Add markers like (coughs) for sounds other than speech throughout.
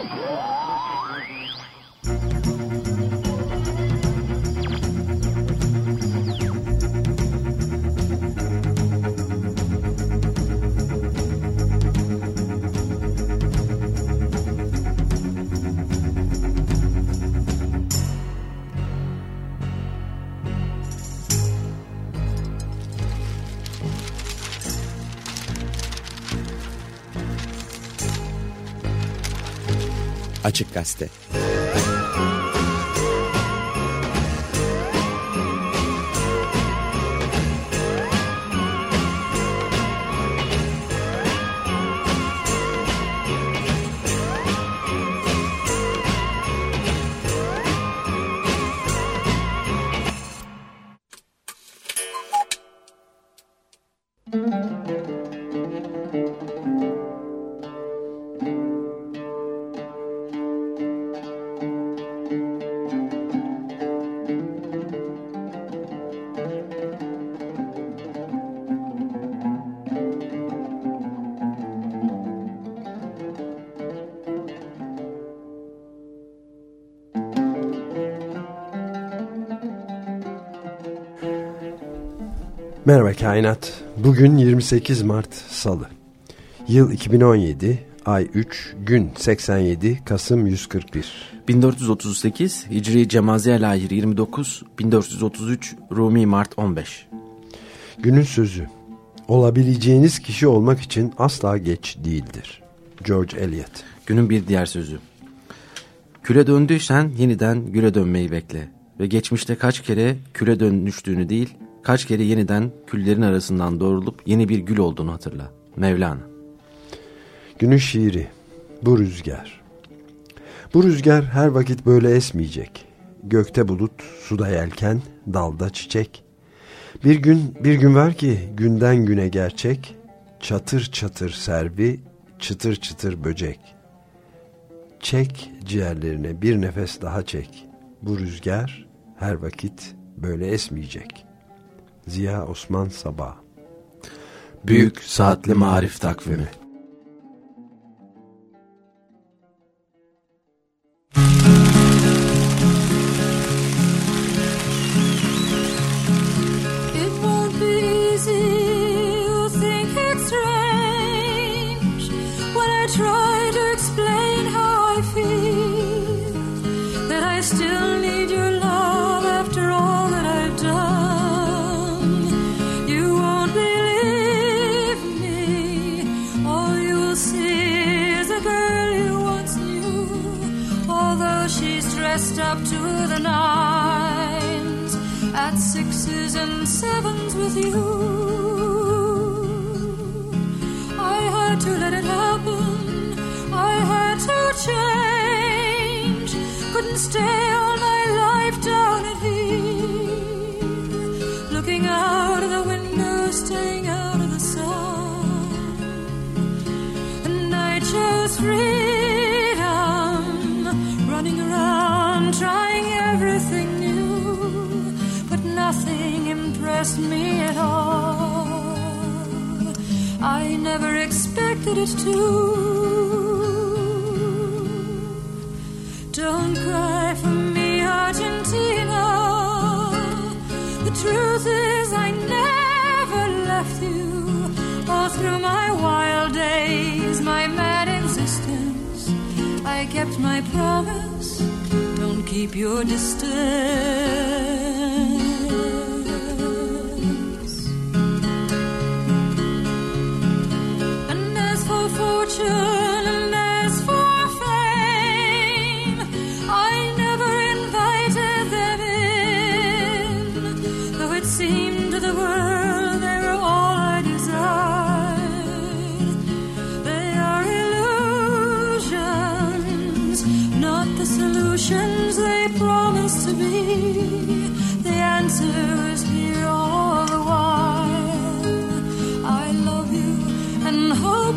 Oh! Açık Gazete Merhaba Kainat. Bugün 28 Mart Salı. Yıl 2017, ay 3, gün 87, Kasım 141. 1438 Hicri Cemaziye Lahir 29, 1433 Rumi Mart 15. Günün sözü. Olabileceğiniz kişi olmak için asla geç değildir. George Eliot. Günün bir diğer sözü. Küle döndüysen yeniden güle dönmeyi bekle. Ve geçmişte kaç kere küle dönüştüğünü değil, kaç kere yeniden küllerin arasından doğrulup yeni bir gül olduğunu hatırla. Mevlana. Günün şiiri. Bu rüzgar. Bu rüzgar her vakit böyle esmeyecek. Gökte bulut, suda yelken, dalda çiçek. Bir gün, bir gün var ki günden güne gerçek, çatır çatır servi, çıtır çıtır böcek. Çek ciğerlerine bir nefes daha çek. Bu rüzgar her vakit böyle esmeyecek.'' Ziya Osman Sabah. Büyük Saatli Marif Takvimi up to the nines at sixes and sevens with you. I had to let it happen, I had to change, couldn't stay never expected it to. Don't cry for me, Argentina. The truth is, I never left you. All through my wild days, my mad existence, I kept my promise. Don't keep your distance.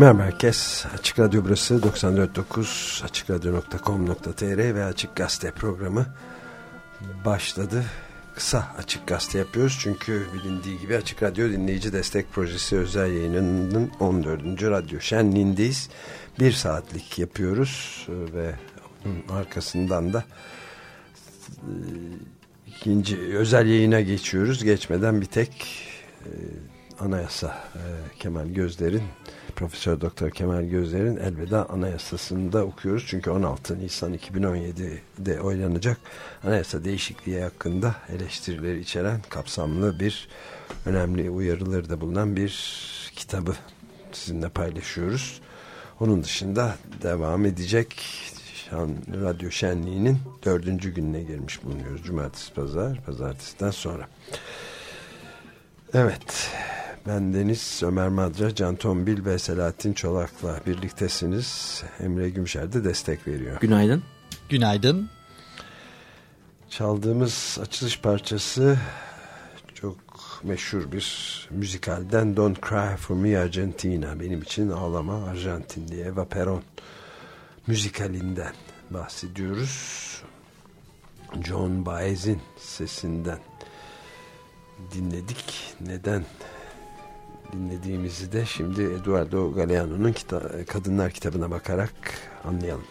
Merhaba herkes. Açık Radyo burası 94.9 açıkradyo.com.tr ve Açık Gazete programı başladı. Kısa Açık Gazete yapıyoruz çünkü bilindiği gibi Açık Radyo Dinleyici Destek Projesi özel yayınının 14. radyo şenliğindeyiz. Bir saatlik yapıyoruz ve arkasından da e, ikinci özel yayına geçiyoruz. Geçmeden bir tek e, anayasa e, Kemal Gözler'in Profesör Doktor Kemal Gözler'in elveda anayasasını da okuyoruz. Çünkü 16 Nisan 2017'de oylanacak anayasa değişikliği hakkında eleştirileri içeren kapsamlı bir önemli uyarıları da bulunan bir kitabı sizinle paylaşıyoruz. Onun dışında devam edecek Şan, Radyo Şenliği'nin dördüncü gününe girmiş bulunuyoruz. Cumartesi, pazar, pazartesiden sonra. Evet, ben Deniz Ömer Madra, Can Tombil ve Selahattin Çolak'la birliktesiniz. Emre Gümşer de destek veriyor. Günaydın. Günaydın. Çaldığımız açılış parçası çok meşhur bir müzikalden Don't Cry For Me Argentina. Benim için ağlama Arjantin diye Eva Peron müzikalinden bahsediyoruz. John Baez'in sesinden dinledik. Neden dinlediğimizi de şimdi Eduardo Galeano'nun kita Kadınlar kitabına bakarak anlayalım.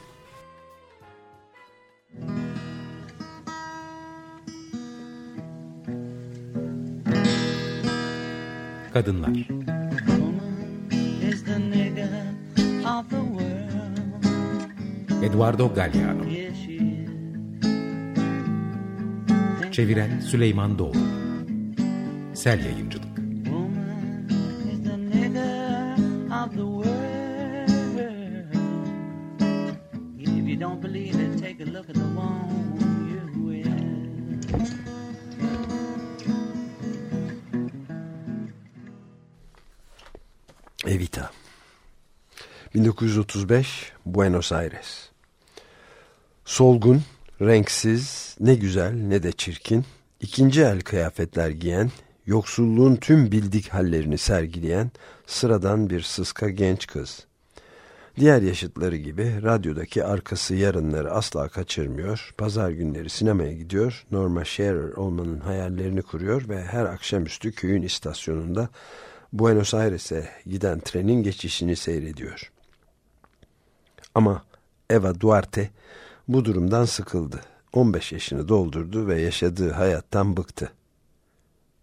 Kadınlar. Eduardo is. Çeviren Süleyman Doğru Sel Yayıncılık take a look at the one you wear. Evita 1935 Buenos Aires Solgun, renksiz, ne güzel ne de çirkin, ikinci el kıyafetler giyen, yoksulluğun tüm bildik hallerini sergileyen sıradan bir sıska genç kız. Diğer yaşıtları gibi radyodaki arkası yarınları asla kaçırmıyor, pazar günleri sinemaya gidiyor, Norma Shearer olmanın hayallerini kuruyor ve her akşamüstü köyün istasyonunda Buenos Aires'e giden trenin geçişini seyrediyor. Ama Eva Duarte bu durumdan sıkıldı. 15 yaşını doldurdu ve yaşadığı hayattan bıktı.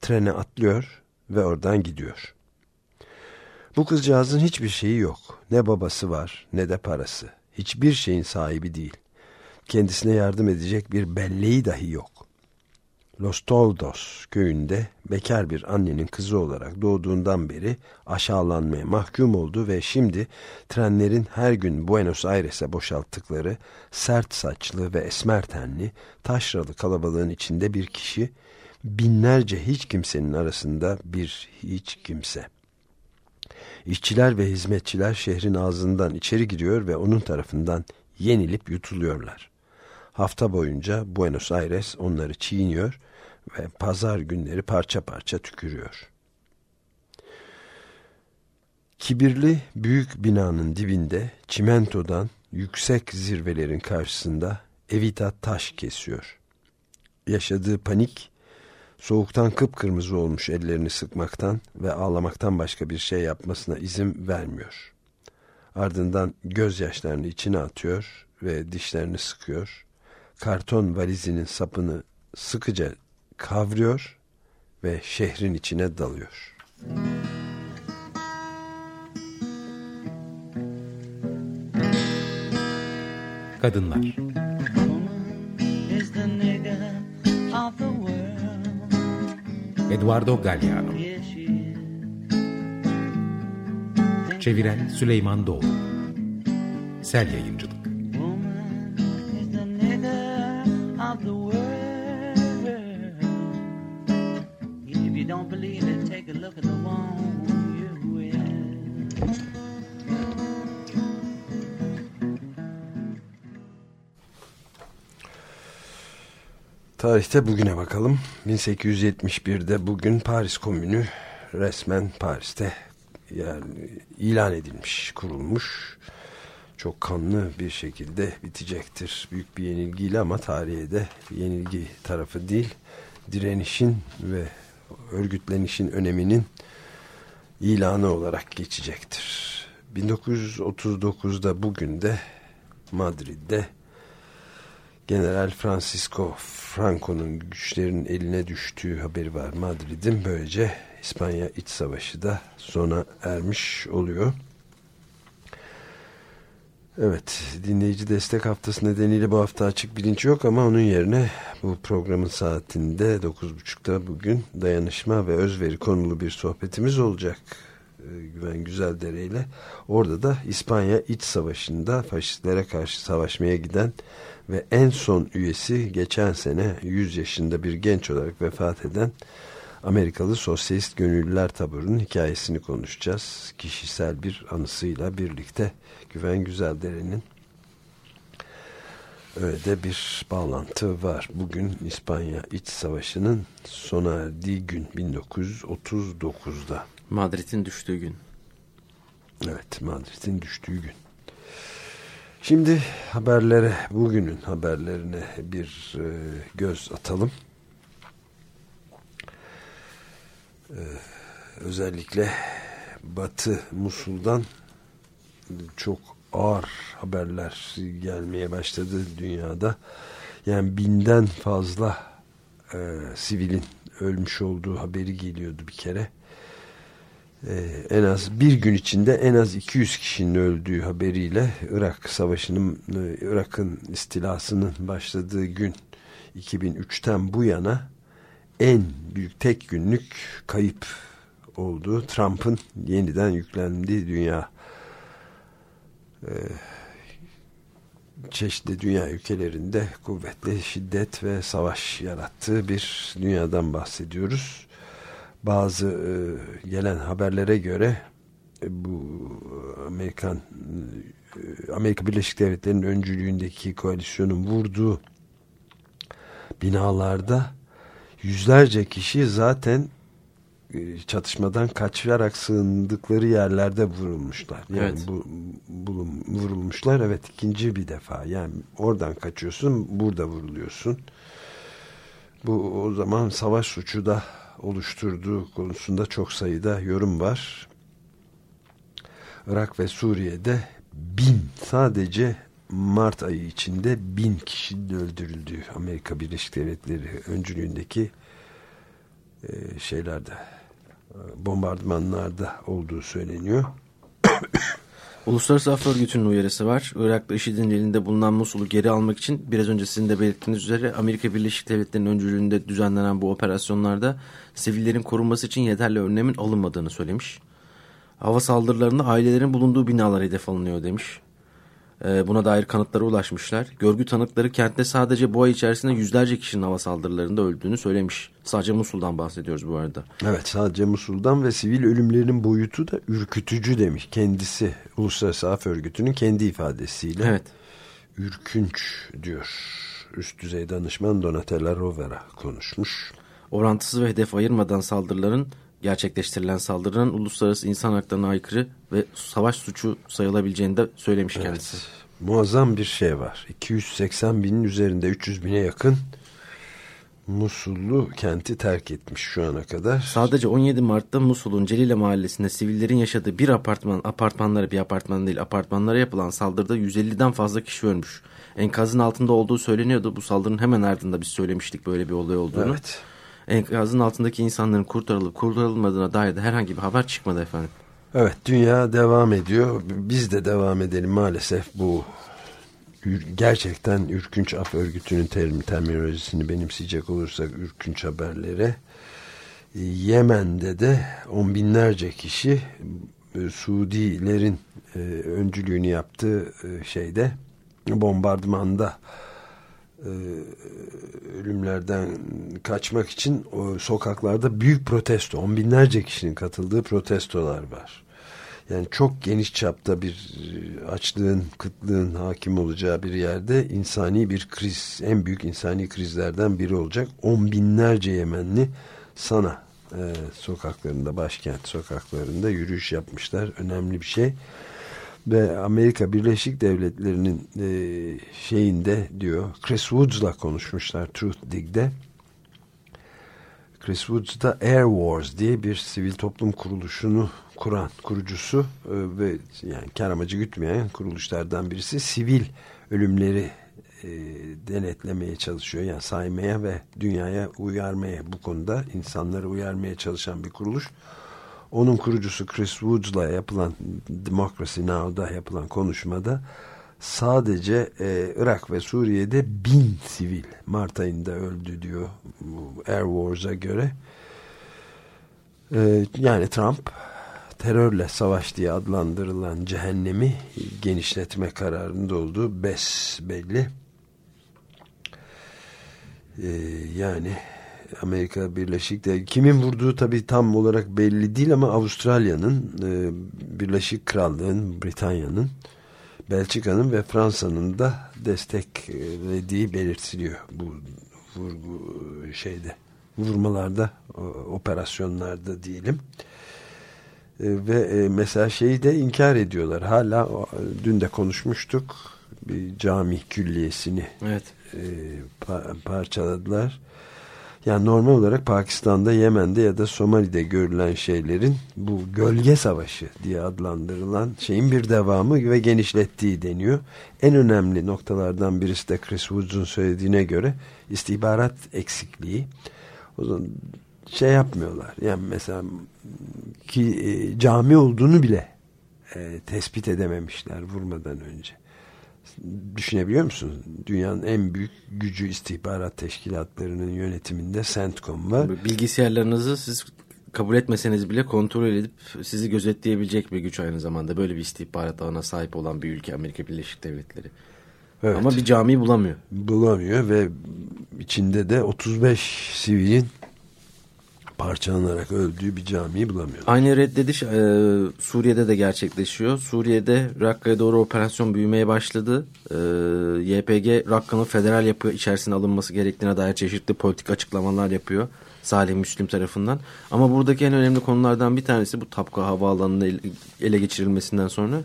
Trene atlıyor ve oradan gidiyor. Bu kızcağızın hiçbir şeyi yok. Ne babası var ne de parası. Hiçbir şeyin sahibi değil. Kendisine yardım edecek bir belleği dahi yok. Los Toldos köyünde bekar bir annenin kızı olarak doğduğundan beri aşağılanmaya mahkum oldu ve şimdi trenlerin her gün Buenos Aires'e boşalttıkları sert saçlı ve esmer tenli taşralı kalabalığın içinde bir kişi binlerce hiç kimsenin arasında bir hiç kimse. İşçiler ve hizmetçiler şehrin ağzından içeri giriyor ve onun tarafından yenilip yutuluyorlar. Hafta boyunca Buenos Aires onları çiğniyor ve pazar günleri parça parça tükürüyor. Kibirli büyük binanın dibinde çimentodan yüksek zirvelerin karşısında Evita taş kesiyor. Yaşadığı panik soğuktan kıpkırmızı olmuş ellerini sıkmaktan ve ağlamaktan başka bir şey yapmasına izin vermiyor. Ardından gözyaşlarını içine atıyor ve dişlerini sıkıyor. karton valizinin sapını sıkıca kavruyor ve şehrin içine dalıyor. Kadınlar Eduardo Galliano. Çeviren Süleyman Doğru Sel Yayıncılık. If you don't believe it, take a look at the one Tarihte bugüne bakalım. 1871'de bugün Paris Komünü resmen Paris'te yani ilan edilmiş, kurulmuş. Çok kanlı bir şekilde bitecektir. Büyük bir yenilgiyle ama tarihe de yenilgi tarafı değil, direnişin ve örgütlenişin öneminin ilanı olarak geçecektir. 1939'da bugün de Madrid'de General Francisco Franco'nun güçlerin eline düştüğü haberi var Madrid'in. Böylece İspanya İç Savaşı da sona ermiş oluyor. Evet, dinleyici destek haftası nedeniyle bu hafta açık bilinç yok ama onun yerine bu programın saatinde 9.30'da bugün dayanışma ve özveri konulu bir sohbetimiz olacak. Güven Güzeldere ile. Orada da İspanya İç Savaşı'nda faşistlere karşı savaşmaya giden ve en son üyesi geçen sene 100 yaşında bir genç olarak vefat eden Amerikalı Sosyalist Gönüllüler Taburu'nun hikayesini konuşacağız. Kişisel bir anısıyla birlikte Güven Güzeldere'nin öyle de bir bağlantı var. Bugün İspanya İç Savaşı'nın sona erdiği gün 1939'da. Madrid'in düştüğü gün. Evet Madrid'in düştüğü gün. Şimdi haberlere, bugünün haberlerine bir e, göz atalım. E, özellikle Batı Musul'dan çok ağır haberler gelmeye başladı dünyada. Yani binden fazla e, sivilin ölmüş olduğu haberi geliyordu bir kere. Ee, en az bir gün içinde en az 200 kişinin öldüğü haberiyle Irak Savaşı'nın e, Irak'ın istilasının başladığı gün 2003'ten bu yana en büyük tek günlük kayıp olduğu Trump'ın yeniden yüklendiği dünya e, çeşitli dünya ülkelerinde kuvvetli şiddet ve savaş yarattığı bir dünyadan bahsediyoruz bazı e, gelen haberlere göre e, bu Amerikan e, Amerika Birleşik Devletleri'nin öncülüğündeki koalisyonun vurduğu binalarda yüzlerce kişi zaten e, çatışmadan kaçarak sığındıkları yerlerde vurulmuşlar. Yani Evet. bu, bulun, vurulmuşlar. Evet ikinci bir defa. Yani oradan kaçıyorsun, burada vuruluyorsun. Bu o zaman savaş suçu da oluşturduğu konusunda çok sayıda yorum var. Irak ve Suriye'de bin sadece Mart ayı içinde bin kişinin öldürüldüğü Amerika Birleşik Devletleri öncülüğündeki e, şeylerde bombardımanlarda olduğu söyleniyor. (coughs) Uluslararası Af Örgütü'nün uyarısı var. Irak'ta IŞİD'in elinde bulunan Musul'u geri almak için biraz önce sizin de belirttiğiniz üzere Amerika Birleşik Devletleri'nin öncülüğünde düzenlenen bu operasyonlarda sivillerin korunması için yeterli önlemin alınmadığını söylemiş. Hava saldırılarında ailelerin bulunduğu binalar hedef alınıyor demiş. Ee, buna dair kanıtlara ulaşmışlar. Görgü tanıkları kentte sadece bu ay içerisinde yüzlerce kişinin hava saldırılarında öldüğünü söylemiş. Sadece Musul'dan bahsediyoruz bu arada. Evet sadece Musul'dan ve sivil ölümlerin boyutu da ürkütücü demiş. Kendisi Uluslararası Af Örgütü'nün kendi ifadesiyle. Evet. Ürkünç diyor. Üst düzey danışman Donatella Rovera konuşmuş. orantısız ve hedef ayırmadan saldırıların gerçekleştirilen saldırının uluslararası insan haklarına aykırı ve savaş suçu sayılabileceğini de söylemiş kendisi. Muazzam bir şey var. 280 binin üzerinde 300 bine yakın Musullu kenti terk etmiş şu ana kadar. Sadece 17 Mart'ta Musul'un Celile mahallesinde sivillerin yaşadığı bir apartman, apartmanlara bir apartman değil apartmanlara yapılan saldırıda 150'den fazla kişi ölmüş. Enkazın altında olduğu söyleniyordu. Bu saldırının hemen ardında biz söylemiştik böyle bir olay olduğunu. Evet. Enkazın altındaki insanların kurtarılıp kurtarılmadığına dair de herhangi bir haber çıkmadı efendim. Evet dünya devam ediyor. Biz de devam edelim maalesef bu gerçekten ürkünç af örgütünün terim terminolojisini benimseyecek olursak ürkünç haberlere. E, Yemen'de de on binlerce kişi e, Suudilerin e, öncülüğünü yaptığı e, şeyde bombardımanda ölümlerden kaçmak için o sokaklarda büyük protesto, on binlerce kişinin katıldığı protestolar var. Yani çok geniş çapta bir e, açlığın, kıtlığın hakim olacağı bir yerde insani bir kriz, en büyük insani krizlerden biri olacak. On binlerce Yemenli sana e, sokaklarında, başkent sokaklarında yürüyüş yapmışlar. Önemli bir şey ve Amerika Birleşik Devletleri'nin e, şeyinde diyor Chris Woods'la konuşmuşlar Truth Dig'de. Chris Woods da Air Wars diye bir sivil toplum kuruluşunu kuran kurucusu e, ve yani kar amacı gütmeyen kuruluşlardan birisi sivil ölümleri e, denetlemeye çalışıyor. Yani saymaya ve dünyaya uyarmaya bu konuda insanları uyarmaya çalışan bir kuruluş. Onun kurucusu Chris Woods'la yapılan Democracy Now'da yapılan konuşmada sadece e, Irak ve Suriye'de bin sivil Mart ayında öldü diyor Air Wars'a göre. E, yani Trump terörle savaş diye adlandırılan cehennemi genişletme kararında olduğu bes belli. E, yani Amerika Birleşik Devletleri kimin vurduğu tabii tam olarak belli değil ama Avustralya'nın, e, Birleşik Krallığın, Britanya'nın, Belçika'nın ve Fransa'nın da desteklediği belirtiliyor bu vurgu şeyde vurmalarda, operasyonlarda diyelim. E, ve e, mesela şeyi de inkar ediyorlar. Hala dün de konuşmuştuk. Bir cami külliyesini Evet. e, pa- parçaladılar. Yani normal olarak Pakistan'da, Yemen'de ya da Somali'de görülen şeylerin bu gölge savaşı diye adlandırılan şeyin bir devamı ve genişlettiği deniyor. En önemli noktalardan birisi de Chris Woods'un söylediğine göre istihbarat eksikliği. O zaman şey yapmıyorlar. Yani mesela ki e, cami olduğunu bile e, tespit edememişler vurmadan önce. Düşünebiliyor musun? Dünyanın en büyük gücü istihbarat teşkilatlarının yönetiminde CENTCOM var. Bilgisayarlarınızı siz kabul etmeseniz bile kontrol edip sizi gözetleyebilecek bir güç aynı zamanda. Böyle bir istihbarat ağına sahip olan bir ülke Amerika Birleşik Devletleri. Evet. Ama bir camiyi bulamıyor. bulamıyor ve içinde de 35 sivilin parçalanarak öldüğü bir camiyi bulamıyor. Aynı reddediş e, Suriye'de de gerçekleşiyor. Suriye'de Rakka'ya doğru operasyon büyümeye başladı. E, YPG Rakka'nın federal yapı içerisine alınması gerektiğine dair çeşitli politik açıklamalar yapıyor. Salih Müslim tarafından. Ama buradaki en önemli konulardan bir tanesi bu Tapka Havaalanı'nın ele geçirilmesinden sonra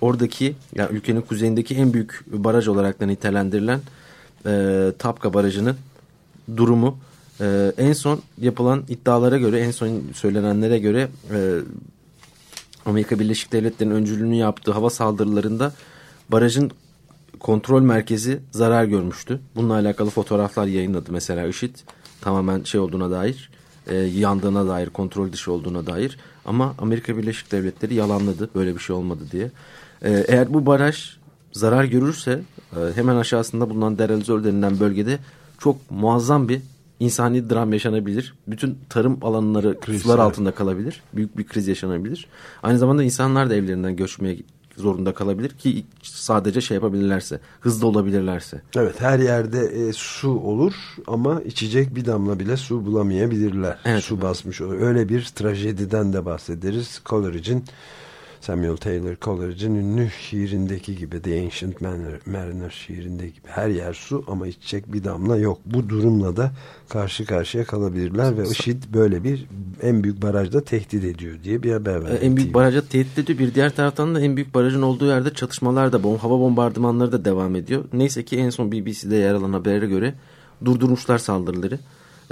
oradaki yani ülkenin kuzeyindeki en büyük baraj olarak da nitelendirilen e, Tapka Barajı'nın durumu e, en son yapılan iddialara göre en son söylenenlere göre e, Amerika Birleşik Devletleri'nin öncülüğünü yaptığı hava saldırılarında barajın kontrol merkezi zarar görmüştü. Bununla alakalı fotoğraflar yayınladı mesela IŞİD tamamen şey olduğuna dair e, yandığına dair kontrol dışı olduğuna dair ama Amerika Birleşik Devletleri yalanladı böyle bir şey olmadı diye. E, eğer bu baraj zarar görürse e, hemen aşağısında bulunan Derelzor denilen bölgede çok muazzam bir insani dram yaşanabilir. Bütün tarım alanları sular altında kalabilir. Büyük bir kriz yaşanabilir. Aynı zamanda insanlar da evlerinden göçmeye zorunda kalabilir ki sadece şey yapabilirlerse, hızlı olabilirlerse. Evet her yerde e, su olur ama içecek bir damla bile su bulamayabilirler. Evet. Su basmış olur. Öyle bir trajediden de bahsederiz. Coleridge'in Samuel Taylor Coleridge'in ünlü şiirindeki gibi The Ancient Mariner, Mariner şiirindeki gibi her yer su ama içecek bir damla yok. Bu durumla da karşı karşıya kalabilirler ve IŞİD böyle bir en büyük barajda tehdit ediyor diye bir haber verdi. En büyük TV. baraja tehdit ediyor. Bir diğer taraftan da en büyük barajın olduğu yerde çatışmalar da, bom, hava bombardımanları da devam ediyor. Neyse ki en son BBC'de yer alan habere göre durdurmuşlar saldırıları.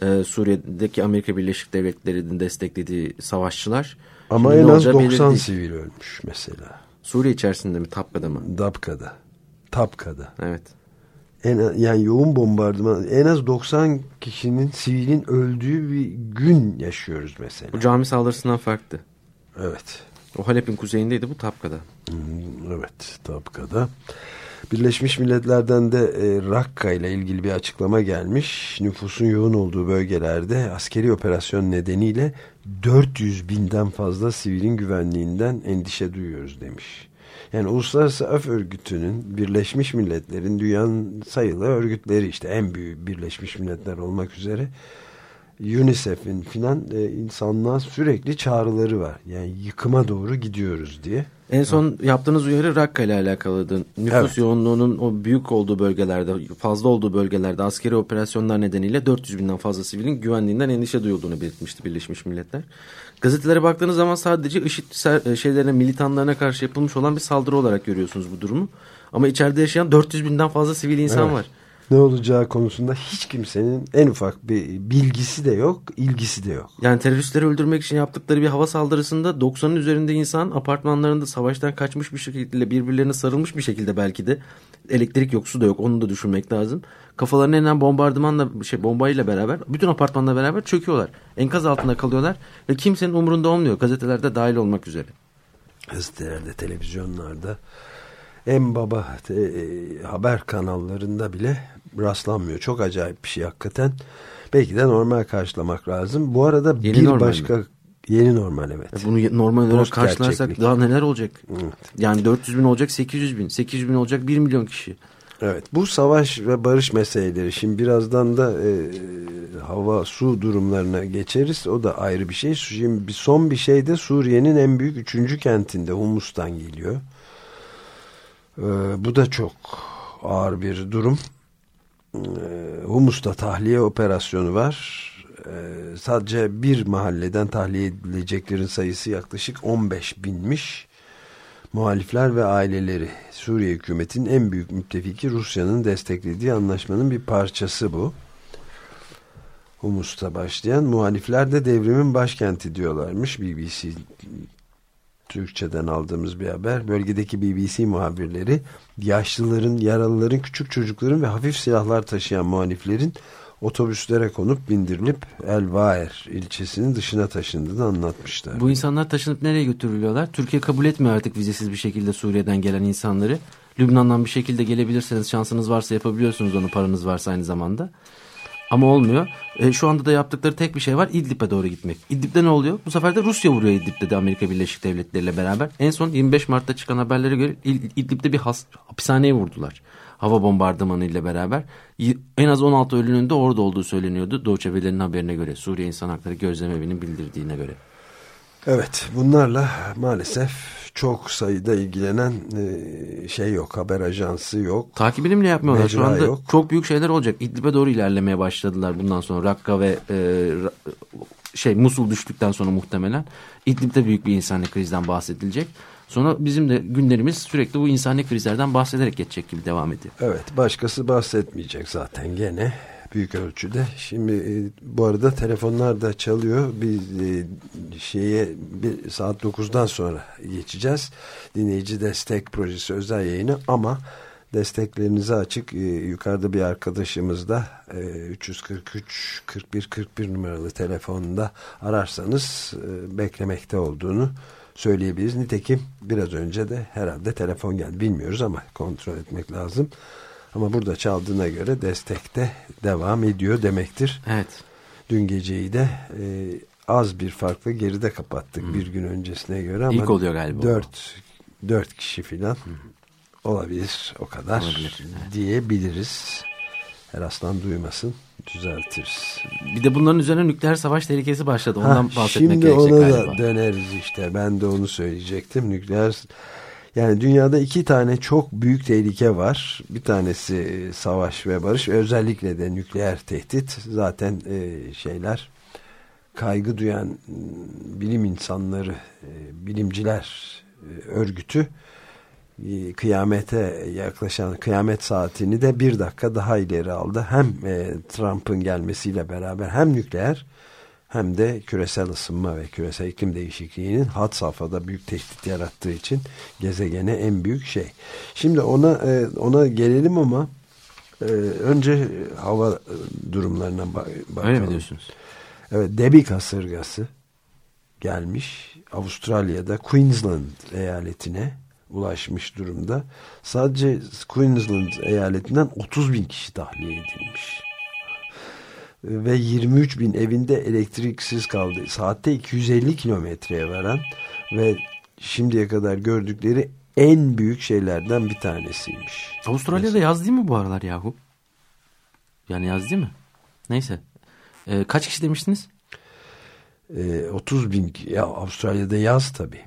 Ee, Suriye'deki Amerika Birleşik Devletleri'nin desteklediği savaşçılar. Ama Şimdi en az olacağı belli 90 değil. sivil ölmüş mesela. Suriye içerisinde mi? Tapka'da mı? Dabka'da. Tapka'da. Evet. En, yani yoğun bombardıman en az 90 kişinin sivilin öldüğü bir gün yaşıyoruz mesela. Bu cami saldırısından farklı. Evet. O Halep'in kuzeyindeydi bu Tapka'da. Hmm, Evet, Tabka'da. Birleşmiş Milletler'den de e, Rakka ile ilgili bir açıklama gelmiş. Nüfusun yoğun olduğu bölgelerde askeri operasyon nedeniyle 400 binden fazla sivilin güvenliğinden endişe duyuyoruz demiş. Yani Uluslararası Af Örgütü'nün Birleşmiş Milletler'in dünyanın sayılı örgütleri işte en büyük Birleşmiş Milletler olmak üzere UNICEF'in filan e, insanlığa sürekli çağrıları var. Yani yıkıma doğru gidiyoruz diye. En son yaptığınız uyarı Rakka ile alakalıydı. Nüfus Evet. yoğunluğunun o büyük olduğu bölgelerde, fazla olduğu bölgelerde askeri operasyonlar nedeniyle 400 binden fazla sivilin güvenliğinden endişe duyulduğunu belirtmişti Birleşmiş Milletler. Gazetelere baktığınız zaman sadece IŞİD ser- şeylerine, militanlarına karşı yapılmış olan bir saldırı olarak görüyorsunuz bu durumu. Ama içeride yaşayan 400 binden fazla sivil insan Evet. var. Ne olacağı konusunda hiç kimsenin en ufak bir bilgisi de yok, ilgisi de yok. Yani teröristleri öldürmek için yaptıkları bir hava saldırısında 90'ın üzerinde insan apartmanlarında savaştan kaçmış bir şekilde birbirlerine sarılmış bir şekilde belki de elektrik yok su da yok onu da düşünmek lazım. Kafalarına inen bombardımanla şey bombayla beraber bütün apartmanla beraber çöküyorlar. Enkaz altında kalıyorlar ve kimsenin umurunda olmuyor gazetelerde dahil olmak üzere. Gazetelerde, televizyonlarda, en baba te- e, haber kanallarında bile rastlanmıyor. Çok acayip bir şey hakikaten. Belki de normal karşılamak lazım. Bu arada Yeni bir başka yeni normal evet. E Bunu normal olarak Post karşılarsak gerçeklik. daha neler olacak? Evet. Yani 400 bin olacak 800 bin. 800 bin olacak 1 milyon kişi. Evet bu savaş ve barış meseleleri şimdi birazdan da e, hava su durumlarına geçeriz o da ayrı bir şey. Şimdi bir son bir şey de Suriye'nin en büyük üçüncü kentinde Humus'tan geliyor. E, bu da çok ağır bir durum. E, Humus'ta tahliye operasyonu var. E, sadece bir mahalleden tahliye edileceklerin sayısı yaklaşık 15 binmiş. Muhalifler ve aileleri Suriye hükümetinin en büyük müttefiki Rusya'nın desteklediği anlaşmanın bir parçası bu. Humus'ta başlayan muhalifler de devrimin başkenti diyorlarmış. BBC Türkçeden aldığımız bir haber. Bölgedeki BBC muhabirleri yaşlıların, yaralıların, küçük çocukların ve hafif silahlar taşıyan muhaliflerin otobüslere konup bindirilip El Vaer ilçesinin dışına taşındığını anlatmışlar. Bu insanlar taşınıp nereye götürülüyorlar? Türkiye kabul etmiyor artık vizesiz bir şekilde Suriye'den gelen insanları. Lübnan'dan bir şekilde gelebilirseniz şansınız varsa yapabiliyorsunuz onu paranız varsa aynı zamanda. Ama olmuyor. E, şu anda da yaptıkları tek bir şey var İdlib'e doğru gitmek. İdlib'de ne oluyor? Bu sefer de Rusya vuruyor İdlib'de de Amerika Birleşik Devletleri ile beraber. En son 25 Mart'ta çıkan haberlere göre İd- İdlib'de bir has, hapishaneye vurdular. Hava bombardımanı ile beraber. En az 16 ölünün de orada olduğu söyleniyordu. Doğu Çevrelerinin haberine göre. Suriye İnsan Hakları Gözlem Evi'nin bildirdiğine göre. Evet bunlarla maalesef çok sayıda ilgilenen e, şey yok haber ajansı yok. Takibini bile yapmıyorlar. Şu anda yok. çok büyük şeyler olacak. İdlib'e doğru ilerlemeye başladılar bundan sonra. Rakka ve e, şey Musul düştükten sonra muhtemelen. İdlib'de büyük bir insani krizden bahsedilecek. Sonra bizim de günlerimiz sürekli bu insani krizlerden bahsederek geçecek gibi devam ediyor. Evet başkası bahsetmeyecek zaten gene büyük ölçüde. Şimdi e, bu arada telefonlar da çalıyor. Biz e, şeye bir saat 9'dan sonra geçeceğiz. Dinleyici destek projesi özel yayını ama desteklerinize açık. E, yukarıda bir arkadaşımız da e, 343 41 41 numaralı telefonda ararsanız e, beklemekte olduğunu söyleyebiliriz. Nitekim biraz önce de herhalde telefon geldi. Bilmiyoruz ama kontrol etmek lazım. Ama burada çaldığına göre destekte devam ediyor demektir. Evet. Dün geceyi de e, az bir farkla geride kapattık bir gün öncesine göre ama İlk oluyor galiba. Dört, dört kişi filan olabilir o kadar Olabilir, evet. diyebiliriz. Her aslan duymasın düzeltiriz. Bir de bunların üzerine nükleer savaş tehlikesi başladı. Ondan Ha, bahsetmek şimdi gerekecek ona galiba. da döneriz işte. Ben de onu söyleyecektim. Nükleer yani dünyada iki tane çok büyük tehlike var. Bir tanesi e, savaş ve barış. Özellikle de nükleer tehdit. Zaten e, şeyler kaygı duyan m, bilim insanları, e, bilimciler e, örgütü e, kıyamete yaklaşan kıyamet saatini de bir dakika daha ileri aldı. Hem e, Trump'ın gelmesiyle beraber hem nükleer hem de küresel ısınma ve küresel iklim değişikliğinin had safhada büyük tehdit yarattığı için gezegene en büyük şey. Şimdi ona e, ona gelelim ama e, önce hava durumlarına ba- bakalım. Öyle mi diyorsunuz? Evet, Debi kasırgası gelmiş. Avustralya'da Queensland eyaletine ulaşmış durumda. Sadece Queensland eyaletinden 30 bin kişi tahliye edilmiş. Ve 23 bin evinde elektriksiz kaldı. Saatte 250 kilometreye varan ve şimdiye kadar gördükleri en büyük şeylerden bir tanesiymiş. Avustralya'da yaz değil mi bu aralar yahu? Yani yaz değil mi? Neyse. Ee, kaç kişi demiştiniz? Ee, 30 bin ya Avustralya'da yaz tabii.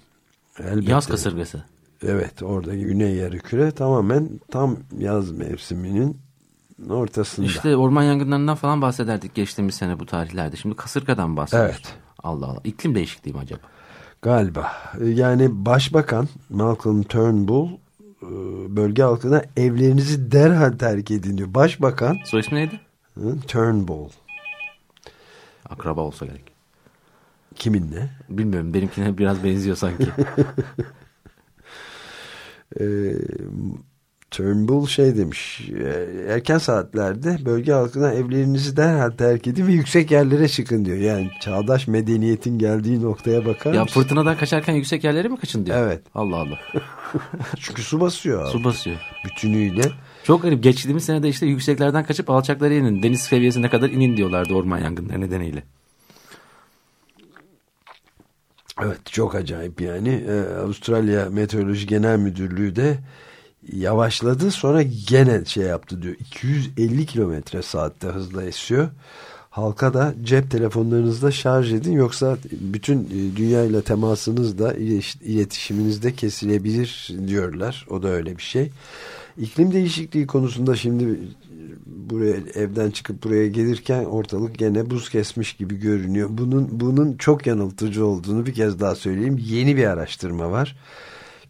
Elbette. Yaz kasırgası. Evet orada güney yarı küre tamamen tam yaz mevsiminin ortasında. İşte orman yangınlarından falan bahsederdik geçtiğimiz sene bu tarihlerde. Şimdi kasırgadan bahsediyoruz. Evet. Allah Allah. İklim değişikliği mi acaba? Galiba. Yani Başbakan Malcolm Turnbull e, bölge halkına evlerinizi derhal terk edin diyor. Başbakan Soy ismi neydi? Turnbull Akraba olsa gerek. kiminle? Bilmiyorum benimkine biraz benziyor sanki. (laughs) Ee, Turnbull şey demiş e, erken saatlerde bölge halkına evlerinizi derhal terk edin ve yüksek yerlere çıkın diyor. Yani çağdaş medeniyetin geldiği noktaya bakar ya mısın? fırtınadan kaçarken yüksek yerlere mi kaçın diyor. Evet. Allah Allah. (laughs) Çünkü su basıyor abi. Su basıyor. bütünüyle. Çok garip. Geçtiğimiz senede işte yükseklerden kaçıp alçaklara inin. Deniz seviyesine kadar inin diyorlardı orman yangınları nedeniyle. Evet çok acayip yani. Ee, Avustralya Meteoroloji Genel Müdürlüğü de yavaşladı sonra gene şey yaptı diyor. 250 kilometre saatte hızla esiyor. Halka da cep telefonlarınızda şarj edin yoksa bütün e, dünyayla temasınız da ilet- iletişiminiz de kesilebilir diyorlar. O da öyle bir şey. İklim değişikliği konusunda şimdi buraya evden çıkıp buraya gelirken ortalık gene buz kesmiş gibi görünüyor. Bunun bunun çok yanıltıcı olduğunu bir kez daha söyleyeyim. Yeni bir araştırma var.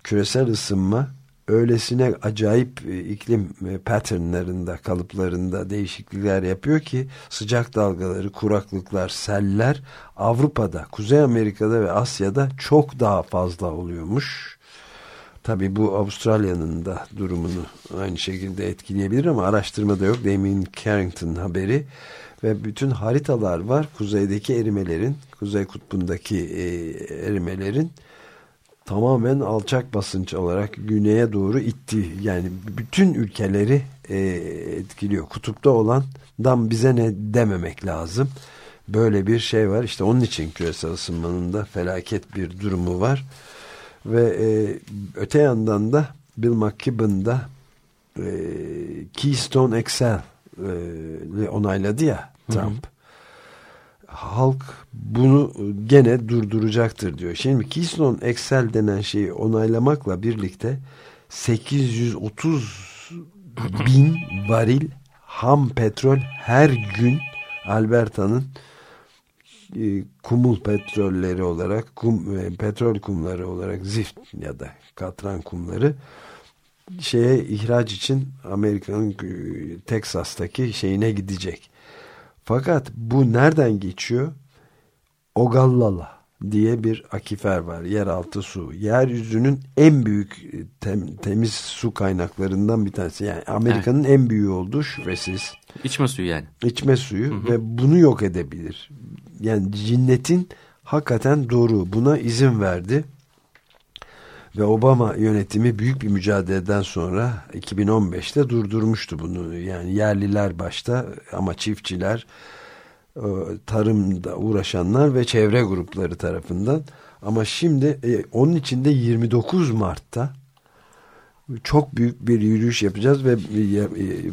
Küresel ısınma öylesine acayip e, iklim e, patternlarında, kalıplarında değişiklikler yapıyor ki sıcak dalgaları, kuraklıklar, seller Avrupa'da, Kuzey Amerika'da ve Asya'da çok daha fazla oluyormuş. Tabii bu Avustralya'nın da durumunu aynı şekilde etkileyebilir ama araştırmada yok. Damien Carrington haberi ve bütün haritalar var. Kuzeydeki erimelerin, Kuzey Kutbu'ndaki e, erimelerin tamamen alçak basınç olarak güneye doğru itti. Yani bütün ülkeleri e, etkiliyor. Kutupta olandan bize ne dememek lazım. Böyle bir şey var. İşte onun için küresel ısınmanın da felaket bir durumu var. Ve e, öte yandan da Bill McKibben da e, Keystone XL e, onayladı ya Trump. Halk bunu gene durduracaktır diyor. Şimdi Keystone XL denen şeyi onaylamakla birlikte 830 bin varil ham petrol her gün Alberta'nın e, kumul petrolleri olarak kum, e, petrol kumları olarak zift ya da katran kumları şeye ihraç için Amerika'nın e, Teksas'taki şeyine gidecek. Fakat bu nereden geçiyor? Ogallala diye bir akifer var. Yeraltı su. Yeryüzünün en büyük tem- temiz su kaynaklarından bir tanesi. Yani Amerika'nın en büyüğü olduğu şüphesiz İçme suyu yani. içme suyu ve bunu yok edebilir. Yani cinnetin hakikaten doğru buna izin verdi. Ve Obama yönetimi büyük bir mücadeleden sonra 2015'te durdurmuştu bunu. Yani yerliler başta ama çiftçiler, e, tarımda uğraşanlar ve çevre grupları tarafından. Ama şimdi e, onun içinde 29 Mart'ta çok büyük bir yürüyüş yapacağız ve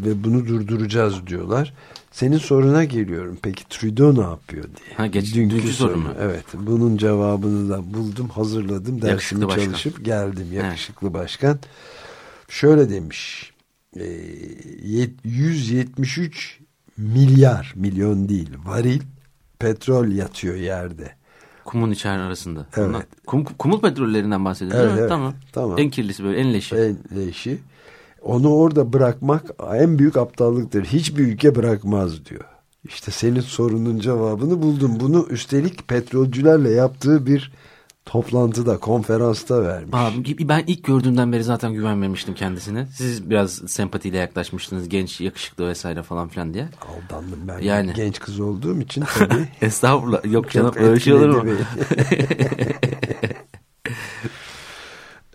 ve bunu durduracağız diyorlar. Senin soruna geliyorum. Peki Trudeau ne yapıyor diye. Ha, geç- dünkü soru mu? Evet. Bunun cevabını da buldum, hazırladım. Dersimi Yakışıklı başkan. çalışıp geldim. Yakışıklı başkan. Şöyle demiş. E, yet- 173 milyar milyon değil varil petrol yatıyor yerde. Kumun içer arasında. Evet. Kum, kumul petrollerinden bahsediyoruz Evet, değil mi? evet. Tamam. Tamam. En kirlisi böyle en leşi. En leşi. Onu orada bırakmak en büyük aptallıktır. Hiçbir ülke bırakmaz diyor. İşte senin sorunun cevabını buldum. Bunu üstelik petrolcülerle yaptığı bir toplantıda, konferansta vermiş. Abi ben ilk gördüğümden beri zaten güvenmemiştim kendisine. Siz biraz sempatiyle yaklaşmıştınız. Genç, yakışıklı vesaire falan filan diye. Aldandım ben. Yani. Genç kız olduğum için tabii. (laughs) Estağfurullah. Yok canım öyle şey olur mu? (laughs)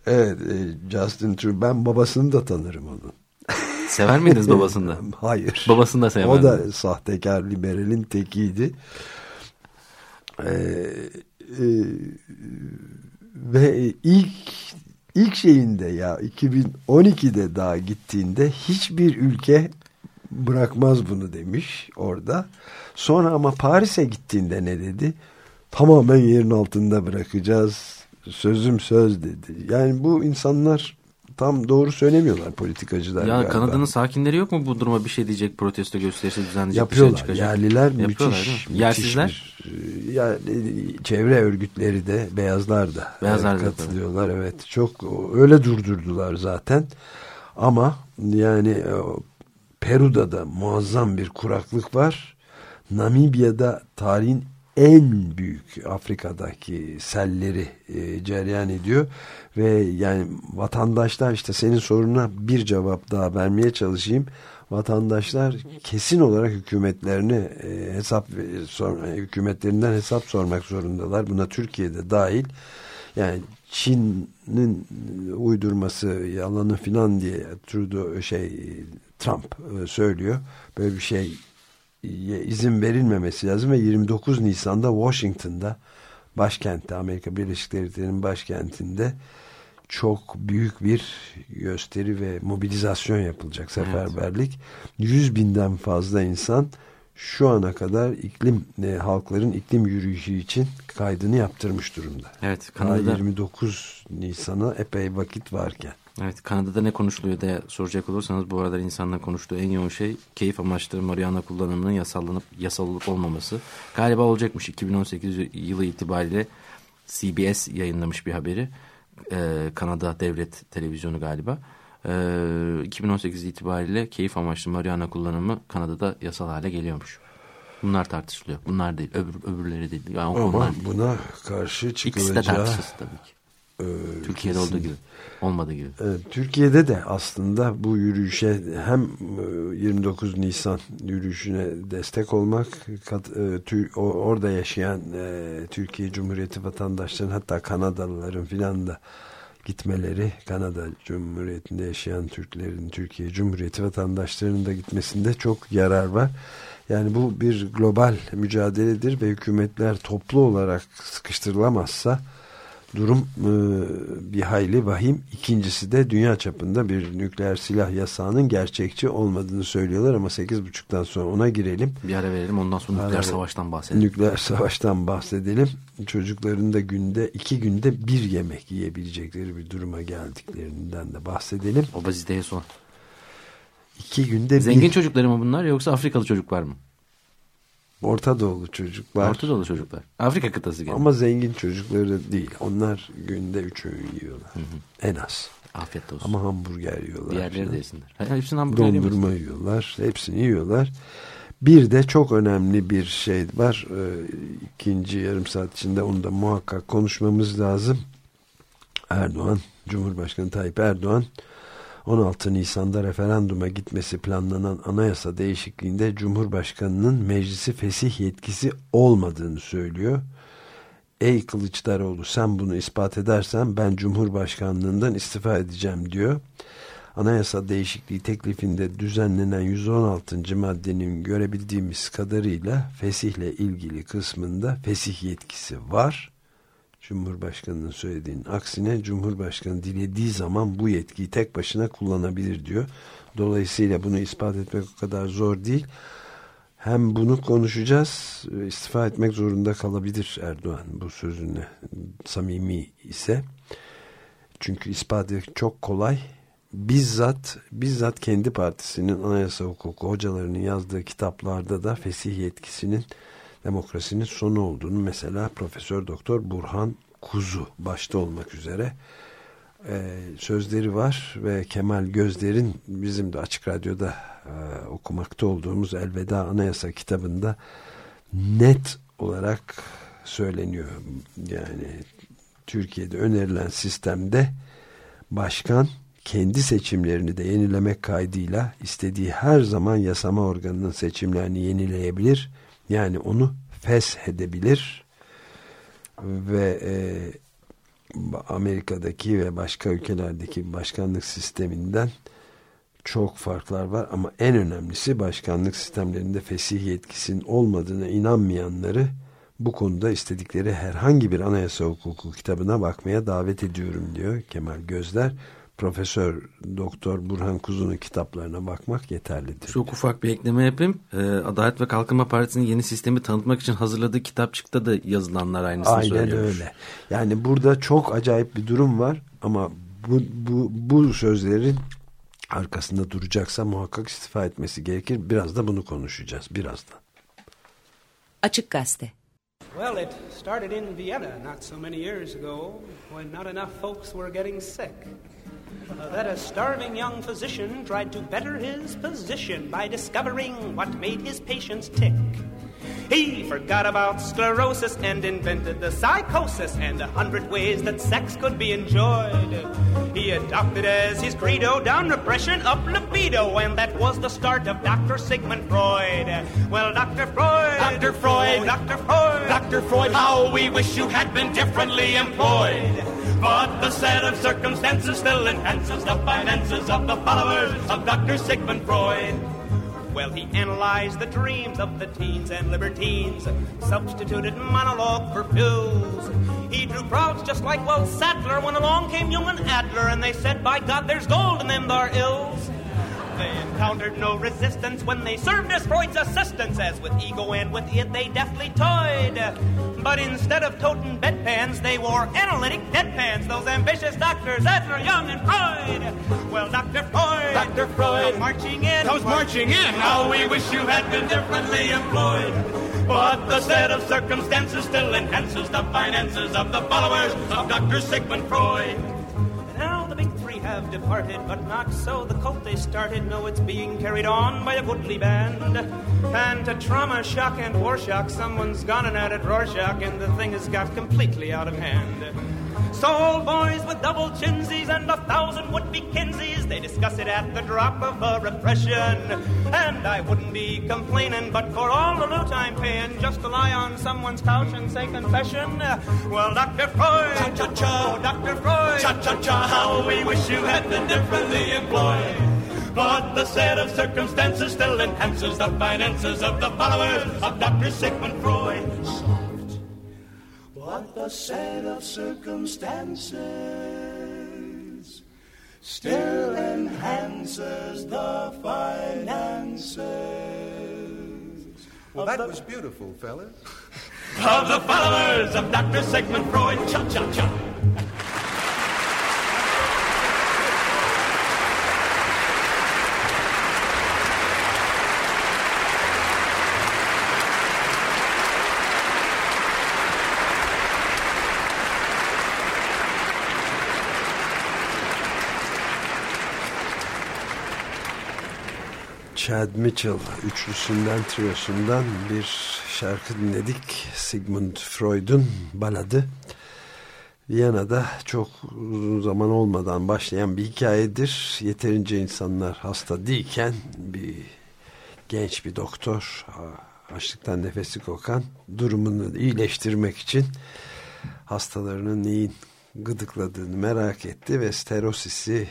evet, e, Justin Trudeau. Ben babasını da tanırım onun. Sever miydiniz babasını da? (laughs) Hayır. Babasını da sevmem. O da sahtekar liberalin tekiydi. Ee, e, ve ilk ilk şeyinde ya 2012'de daha gittiğinde hiçbir ülke bırakmaz bunu demiş orada. Sonra ama Paris'e gittiğinde ne dedi? Tamamen yerin altında bırakacağız. Sözüm söz dedi. Yani bu insanlar tam doğru söylemiyorlar politikacılar. Ya galiba. Kanada'nın sakinleri yok mu bu duruma bir şey diyecek protesto gösterisi düzenleyecek Yapıyorlar. bir şey çıkacak? Yerliler Yapıyorlar, müthiş. Yersizler? bir- ya, e, çevre örgütleri de beyazlar da Beyazlar e, da katılıyorlar. Evet çok öyle durdurdular zaten. Ama yani e, Peru'da da muazzam bir kuraklık var. Namibya'da tarihin en büyük Afrika'daki selleri e, cereyan ediyor ve yani vatandaşlar işte senin soruna bir cevap daha vermeye çalışayım. Vatandaşlar kesin olarak hükümetlerine e, hesap e, sor, e, hükümetlerinden hesap sormak zorundalar. Buna Türkiye'de dahil. Yani Çin'in uydurması yalanı filan diye Trudeau şey Trump e, söylüyor. Böyle bir şey izin verilmemesi lazım ve 29 Nisan'da Washington'da başkentte Amerika Birleşik Devletleri'nin başkentinde çok büyük bir gösteri ve mobilizasyon yapılacak seferberlik. 100 binden fazla insan şu ana kadar iklim e, halkların iklim yürüyüşü için kaydını yaptırmış durumda. Evet Daha Kanada'da, 29 Nisan'a epey vakit varken. Evet Kanada'da ne konuşuluyor diye soracak olursanız bu aralar insanların konuştuğu en yoğun şey keyif amaçlı marihuana kullanımının yasallanıp yasal olup olmaması. Galiba olacakmış 2018 yılı itibariyle CBS yayınlamış bir haberi. Ee, Kanada Devlet Televizyonu galiba. Ee, 2018 itibariyle keyif amaçlı marihuana kullanımı Kanada'da yasal hale geliyormuş. Bunlar tartışılıyor. Bunlar değil. Öbür, öbürleri değil. Yani Ama değil. buna karşı İkisi de çıkılacağı tartışılsın tabii ki. E, Türkiye'de kesin. olduğu gibi. Olmadığı gibi. Evet, Türkiye'de de aslında bu yürüyüşe hem e, 29 Nisan yürüyüşüne destek olmak, kat- e, tü- o- orada yaşayan e, Türkiye Cumhuriyeti vatandaşlarının hatta Kanadalıların filan da gitmeleri, Kanada Cumhuriyeti'nde yaşayan Türklerin Türkiye Cumhuriyeti vatandaşlarının da gitmesinde çok yarar var. Yani bu bir global mücadeledir ve hükümetler toplu olarak sıkıştırılamazsa durum e, bir hayli vahim. İkincisi de dünya çapında bir nükleer silah yasağının gerçekçi olmadığını söylüyorlar ama 8.30'dan sonra ona girelim. Bir ara verelim ondan sonra Ara nükleer ver- savaştan bahsedelim. Nükleer savaştan bahsedelim. Çocukların da günde iki günde bir yemek yiyebilecekleri bir duruma geldiklerinden de bahsedelim. Obeziteye son. İki günde Zengin bir çocukları mı bunlar yoksa Afrikalı çocuklar mı? Orta Doğulu çocuklar. Orta Doğulu çocuklar. Afrika kıtası gibi. Ama zengin çocukları değil. Onlar günde üç öğün yiyorlar. En az. Afiyet olsun. Ama hamburger yiyorlar. Diğerleri falan. de yesinler. Ha, Hepsini hamburger. Dondurma yiyorlar. Hepsini yiyorlar. Bir de çok önemli bir şey var. Ee, ikinci yarım saat içinde onu da muhakkak konuşmamız lazım. Erdoğan, Cumhurbaşkanı Tayyip Erdoğan 16 Nisan'da referanduma gitmesi planlanan anayasa değişikliğinde Cumhurbaşkanı'nın meclisi fesih yetkisi olmadığını söylüyor. Ey Kılıçdaroğlu sen bunu ispat edersen ben Cumhurbaşkanlığından istifa edeceğim diyor. Anayasa değişikliği teklifinde düzenlenen 116. maddenin görebildiğimiz kadarıyla fesihle ilgili kısmında fesih yetkisi var. Cumhurbaşkanının söylediğinin aksine Cumhurbaşkanı dilediği zaman bu yetkiyi tek başına kullanabilir diyor. Dolayısıyla bunu ispat etmek o kadar zor değil. Hem bunu konuşacağız, istifa etmek zorunda kalabilir Erdoğan bu sözüne samimi ise. Çünkü ispatı çok kolay. Bizzat bizzat kendi partisinin anayasa hukuku hocalarının yazdığı kitaplarda da fesih yetkisinin demokrasinin sonu olduğunu mesela Profesör Doktor Burhan Kuzu başta olmak üzere e, sözleri var ve Kemal Gözler'in bizim de Açık Radyo'da e, okumakta olduğumuz Elveda Anayasa kitabında net olarak söyleniyor. Yani Türkiye'de önerilen sistemde başkan kendi seçimlerini de yenilemek kaydıyla istediği her zaman yasama organının seçimlerini yenileyebilir. Yani onu feshedebilir ve e, Amerika'daki ve başka ülkelerdeki başkanlık sisteminden çok farklar var ama en önemlisi başkanlık sistemlerinde fesih yetkisinin olmadığına inanmayanları bu konuda istedikleri herhangi bir anayasa hukuku kitabına bakmaya davet ediyorum diyor Kemal Gözler. Profesör Doktor Burhan Kuzu'nun kitaplarına bakmak yeterlidir. Çok ufak bir ekleme yapayım. Ee, Adalet ve Kalkınma Partisi'nin yeni sistemi tanıtmak için hazırladığı kitapçıkta da yazılanlar aynısını Aynen söylüyormuş. öyle. Yani burada çok acayip bir durum var ama bu, bu, bu sözlerin arkasında duracaksa muhakkak istifa etmesi gerekir. Biraz da bunu konuşacağız birazdan. Açık Gazete Well, it started in Vienna not so many years ago when not enough folks were getting sick. That a starving young physician tried to better his position by discovering what made his patients tick. He forgot about sclerosis and invented the psychosis and a hundred ways that sex could be enjoyed. He adopted as his credo down repression, up libido, and that was the start of Dr. Sigmund Freud. Well, Dr. Freud, Dr. Freud, Dr. Freud, Dr. Freud, how we wish you had been differently employed. But the set of circumstances still enhances the finances of the followers of Dr. Sigmund Freud. Well, he analyzed the dreams of the teens and libertines, substituted monologue for pills. He drew crowds just like Will Sattler when along came Human Adler, and they said, By God, there's gold in them thar ills. They encountered no resistance when they served as Freud's assistants, as with ego and with it they deftly toyed. But instead of toting bedpans, they wore analytic deadpans, those ambitious doctors, Adler, Young, and Freud. Well, Dr. Freud, Dr. Freud come marching in, comes marching in. How we wish you had been differently employed. But the set of circumstances still enhances the finances of the followers of Dr. Sigmund Freud. Have departed, but not so the cult they started. No, it's being carried on by a goodly band. And to trauma, shock, and war shock, someone's gone and added Rorschach, and the thing has got completely out of hand. So old boys with double chinsies and a thousand would-be Kinseys, they discuss it at the drop of a repression. And I wouldn't be complaining, but for all the loot I'm paying, just to lie on someone's couch and say confession. Well, Dr. Freud, Cha-cha-cha. oh, Dr. Freud, Cha-cha-cha, how we wish you had been differently employed. But the set of circumstances still enhances the finances of the followers of Dr. Sigmund Freud. But the set of circumstances still enhances the finances. Well, that was beautiful, fellas. (laughs) Of the followers of Dr. Sigmund Freud. Cha-cha-cha. Chad Mitchell üçlüsünden, triosundan bir şarkı dinledik. Sigmund Freud'un baladı. Viyana'da çok uzun zaman olmadan başlayan bir hikayedir. Yeterince insanlar hasta değilken bir genç bir doktor açlıktan nefesi kokan durumunu iyileştirmek için hastalarının neyin gıdıkladığını merak etti ve sterosisi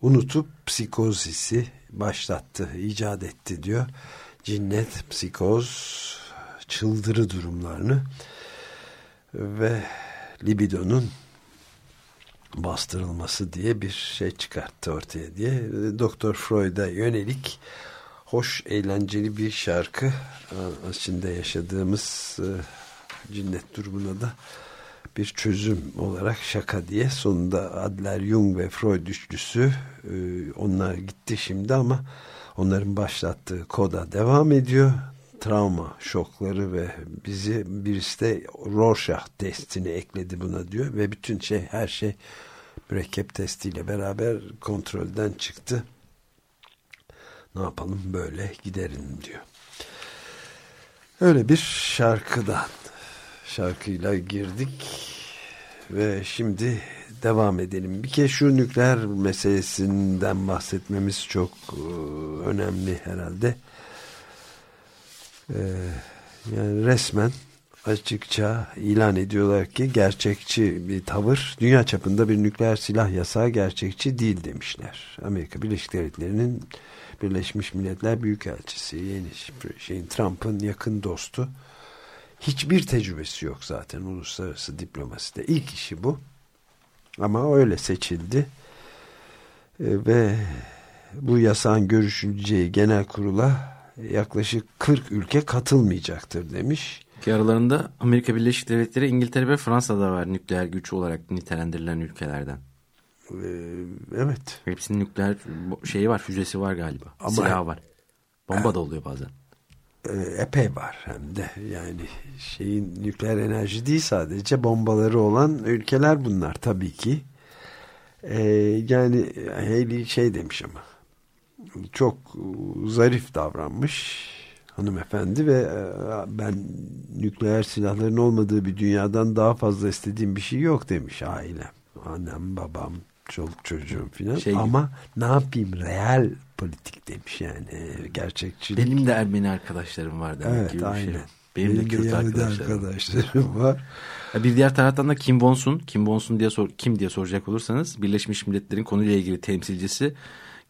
unutup psikozisi başlattı, icat etti diyor. Cinnet, psikoz, çıldırı durumlarını ve libidonun bastırılması diye bir şey çıkarttı ortaya diye. Doktor Freud'a yönelik hoş, eğlenceli bir şarkı içinde yaşadığımız cinnet durumuna da bir çözüm olarak şaka diye sonunda Adler, Jung ve Freud üçlüsü onlar gitti şimdi ama onların başlattığı koda devam ediyor. travma şokları ve bizi birisi de Rorschach testini ekledi buna diyor ve bütün şey her şey mürekkep testiyle beraber kontrolden çıktı. Ne yapalım böyle giderin diyor. Öyle bir şarkıdan şarkıyla girdik ve şimdi devam edelim. Bir kez şu nükleer meselesinden bahsetmemiz çok e, önemli herhalde. Ee, yani resmen açıkça ilan ediyorlar ki gerçekçi bir tavır dünya çapında bir nükleer silah yasağı gerçekçi değil demişler. Amerika Birleşik Devletleri'nin Birleşmiş Milletler Büyükelçisi yeni şeyin Trump'ın yakın dostu hiçbir tecrübesi yok zaten uluslararası diplomaside ilk işi bu ama öyle seçildi ee, ve bu yasağın görüşüleceği genel kurula yaklaşık 40 ülke katılmayacaktır demiş. Ki aralarında Amerika Birleşik Devletleri, İngiltere ve Fransa da var nükleer güç olarak nitelendirilen ülkelerden. Ee, evet. Hepsinin nükleer şeyi var, füzesi var galiba. Ama, Silahı var. Bomba da oluyor bazen. E, epey var hem de. Yani şeyin nükleer enerji değil sadece bombaları olan ülkeler bunlar tabii ki. Ee, yani Haley şey demiş ama çok zarif davranmış hanımefendi ve e, ben nükleer silahların olmadığı bir dünyadan daha fazla istediğim bir şey yok demiş ailem. Annem, babam, çoluk çocuğum filan. Şey Ama ne yapayım real politik demiş yani gerçekçilik. Benim de Ermeni arkadaşlarım var demek evet, gibi bir aynen. şey. Benim, Benim de Kürt arkadaşlarım. arkadaşlarım var. Bir diğer taraftan da Kim Bonsun, Kim Bonsun diye sor, kim diye soracak olursanız Birleşmiş Milletler'in konuyla ilgili temsilcisi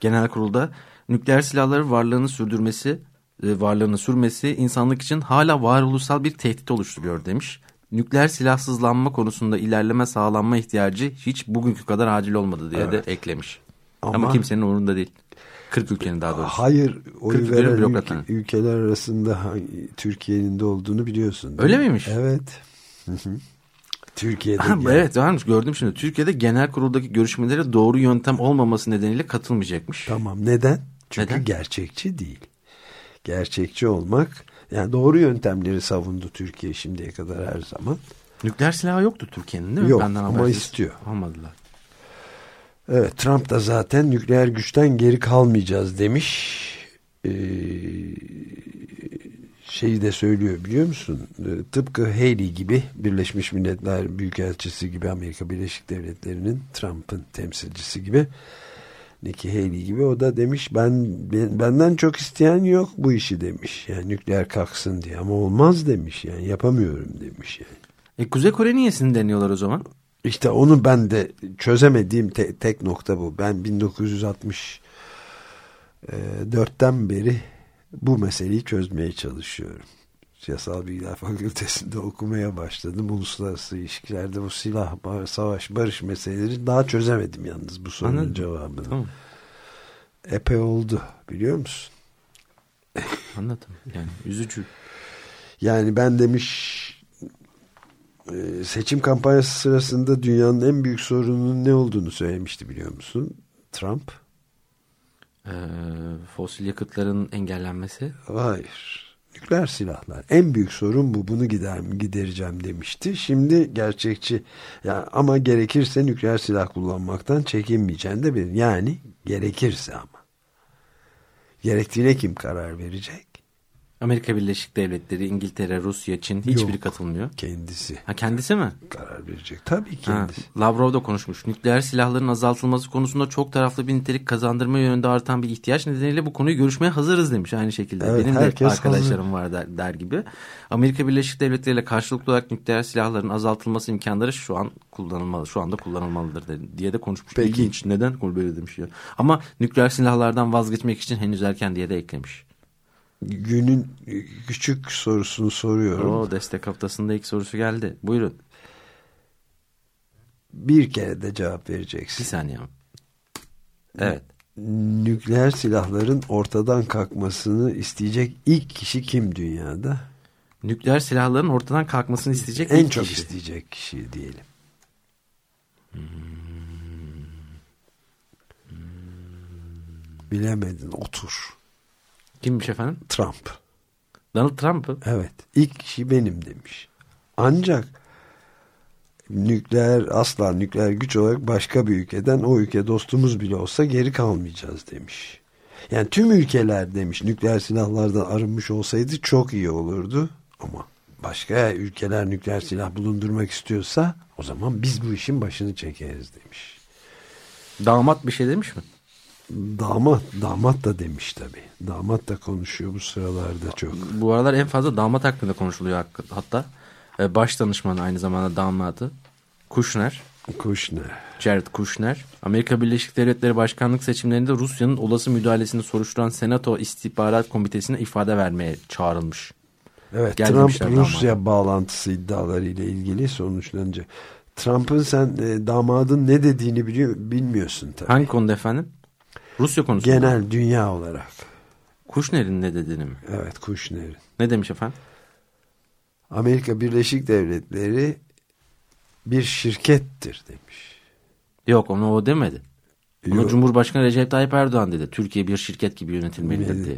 genel kurulda nükleer silahları varlığını sürdürmesi, e, varlığını sürmesi insanlık için hala varoluşsal bir tehdit oluşturuyor demiş. Nükleer silahsızlanma konusunda ilerleme sağlanma ihtiyacı hiç bugünkü kadar acil olmadı diye evet. de eklemiş. Ama, Ama kimsenin umurunda değil. 40 ülkenin daha doğrusu. Hayır oy veren ülke, ülkeler arasında Türkiye'nin de olduğunu biliyorsun. Öyle miymiş? Evet. Türkiye'de. Evet varmış gördüm şimdi. Türkiye'de genel kuruldaki görüşmelere doğru yöntem olmaması nedeniyle katılmayacakmış. Tamam neden? Çünkü neden? gerçekçi değil. Gerçekçi olmak yani doğru yöntemleri savundu Türkiye şimdiye kadar her zaman. Nükleer silahı yoktu Türkiye'nin değil mi? Yok Benden ama istiyor. Almadılar. Evet Trump da zaten nükleer güçten geri kalmayacağız demiş. Ee, şeyi de söylüyor biliyor musun? Ee, tıpkı Haley gibi Birleşmiş Milletler Büyükelçisi gibi Amerika Birleşik Devletleri'nin Trump'ın temsilcisi gibi Nikki Haley gibi o da demiş ben, ben benden çok isteyen yok bu işi demiş. Yani nükleer kalksın diye ama olmaz demiş yani yapamıyorum demiş yani. E Kuzey Kore niyesini deniyorlar o zaman? İşte onu ben de çözemediğim te tek nokta bu. Ben 1964'ten beri bu meseleyi çözmeye çalışıyorum. Siyasal Bilgiler Fakültesi'nde okumaya başladım. Uluslararası ilişkilerde bu silah, savaş, barış meseleleri daha çözemedim yalnız bu sorunun Anladım. cevabını. Tamam. Epey oldu biliyor musun? Anladım. Yani üzücü. Yani ben demiş e, seçim kampanyası sırasında dünyanın en büyük sorununun ne olduğunu söylemişti biliyor musun? Trump. Ee, fosil yakıtların engellenmesi. Hayır. Nükleer silahlar. En büyük sorun bu. Bunu gider, gidereceğim demişti. Şimdi gerçekçi. Ya, ama gerekirse nükleer silah kullanmaktan çekinmeyeceğim de bir. Yani gerekirse ama. Gerektiğine kim karar verecek? Amerika Birleşik Devletleri, İngiltere, Rusya, Çin hiçbiri Yok, katılmıyor. Kendisi. Ha kendisi mi? Karar verecek. Tabii kendisi. Ha, Lavrov da konuşmuş. Nükleer silahların azaltılması konusunda çok taraflı bir nitelik kazandırma yönünde artan bir ihtiyaç nedeniyle bu konuyu görüşmeye hazırız demiş aynı şekilde. Evet, Benim de arkadaşlarım hazır. var der, der gibi. Amerika Birleşik Devletleri ile karşılıklı olarak nükleer silahların azaltılması imkanları şu an kullanılmalı. Şu anda kullanılmalıdır diye de konuşmuş. Peki. İlginç. Neden böyle demiş ya. Ama nükleer silahlardan vazgeçmek için henüz erken diye de eklemiş günün küçük sorusunu soruyorum. O destek haftasında ilk sorusu geldi. Buyurun. Bir kere de cevap vereceksin. Bir saniye. Evet. Nükleer silahların ortadan kalkmasını isteyecek ilk kişi kim dünyada? Nükleer silahların ortadan kalkmasını isteyecek en ilk çok kişi. isteyecek kişi diyelim. Hmm. Bilemedin otur. Kimmiş efendim? Trump. Donald Trump mı? Evet. ilk kişi benim demiş. Ancak nükleer asla nükleer güç olarak başka bir ülkeden o ülke dostumuz bile olsa geri kalmayacağız demiş. Yani tüm ülkeler demiş nükleer silahlardan arınmış olsaydı çok iyi olurdu ama başka ülkeler nükleer silah bulundurmak istiyorsa o zaman biz bu işin başını çekeriz demiş. Damat bir şey demiş mi? Damat, damat da demiş tabii. Damat da konuşuyor bu sıralarda çok. Bu aralar en fazla damat hakkında konuşuluyor hatta. Ee, Baş danışmanı aynı zamanda damadı. Kushner. Kushner. Jared Kushner. Amerika Birleşik Devletleri Başkanlık seçimlerinde Rusya'nın olası müdahalesini soruşturan Senato İstihbarat Komitesi'ne ifade vermeye çağrılmış. Evet Trump Rusya bağlantısı iddiaları ile ilgili sonuçlanacak. Trump'ın sen e, damadın ne dediğini biliyor, bilmiyorsun tabii. Hangi konuda efendim? Rusya konusunda. Genel dünya olarak. Kushner'in ne dediğini mi? Evet Kushner'in. Ne demiş efendim? Amerika Birleşik Devletleri bir şirkettir demiş. Yok onu o demedi. Onu Yok. Cumhurbaşkanı Recep Tayyip Erdoğan dedi. Türkiye bir şirket gibi yönetilmelidir diye.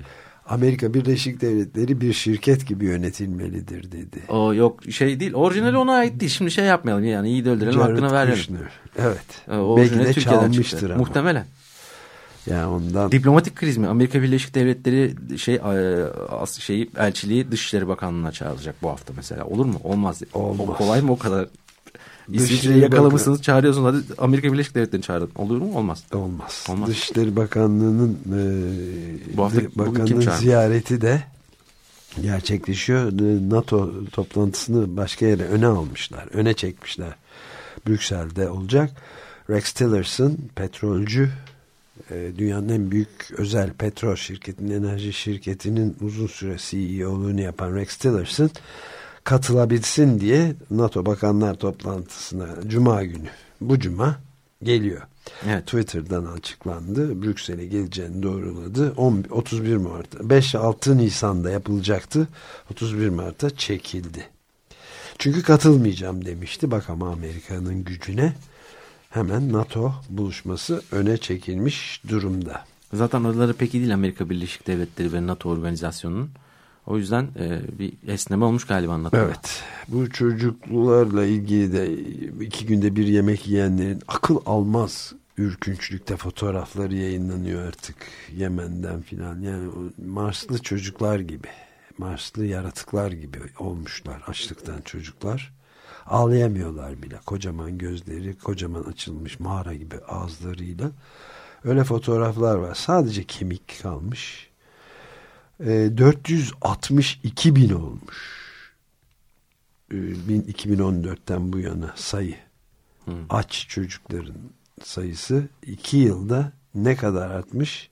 Amerika Birleşik Devletleri bir şirket gibi yönetilmelidir dedi. O yok şey değil. Orijinali ona ait değil. Şimdi şey yapmayalım yani iyi de öldürelim Jared hakkını verelim. Kushner. Evet. Ee, Belki de Türkiye'den çalmıştır çıktı. ama. Muhtemelen. Yani ondan Diplomatik kriz mi? Amerika Birleşik Devletleri şey e, şeyi elçiliği Dışişleri Bakanlığı'na çağıracak bu hafta mesela. Olur mu? Olmaz. Olmaz. O kolay mı o kadar? İsviçre'yi yakalamışsınız çağırıyorsunuz. Hadi Amerika Birleşik Devletleri'ni çağırın. Olur mu? Olmaz. olmaz. Olmaz. Dışişleri Bakanlığı'nın Bu hafta- e, kim bakanın çağırmış? ziyareti de gerçekleşiyor. E, NATO toplantısını başka yere öne almışlar. Öne çekmişler. Brüksel'de olacak. Rex Tillerson petrolcü dünyanın en büyük özel petrol şirketinin enerji şirketinin uzun süre CEO'luğunu yapan Rex Tillerson katılabilsin diye NATO Bakanlar toplantısına Cuma günü bu Cuma geliyor. Evet. Twitter'dan açıklandı. Brüksel'e geleceğini doğruladı. 10, 31 Mart'ta 5-6 Nisan'da yapılacaktı. 31 Mart'ta çekildi. Çünkü katılmayacağım demişti. Bak ama Amerika'nın gücüne hemen NATO buluşması öne çekilmiş durumda. Zaten araları pek iyi değil Amerika Birleşik Devletleri ve NATO organizasyonunun. O yüzden e, bir esneme olmuş galiba NATO'da. Evet. Bu çocuklarla ilgili de iki günde bir yemek yiyenlerin akıl almaz ürkünçlükte fotoğrafları yayınlanıyor artık Yemen'den filan. Yani Marslı çocuklar gibi, Marslı yaratıklar gibi olmuşlar açlıktan çocuklar. Ağlayamıyorlar bile. Kocaman gözleri, kocaman açılmış mağara gibi ağızlarıyla. Öyle fotoğraflar var. Sadece kemik kalmış. E, 462 bin olmuş. E, bin- 2014'ten bu yana sayı. Aç çocukların sayısı iki yılda ne kadar artmış?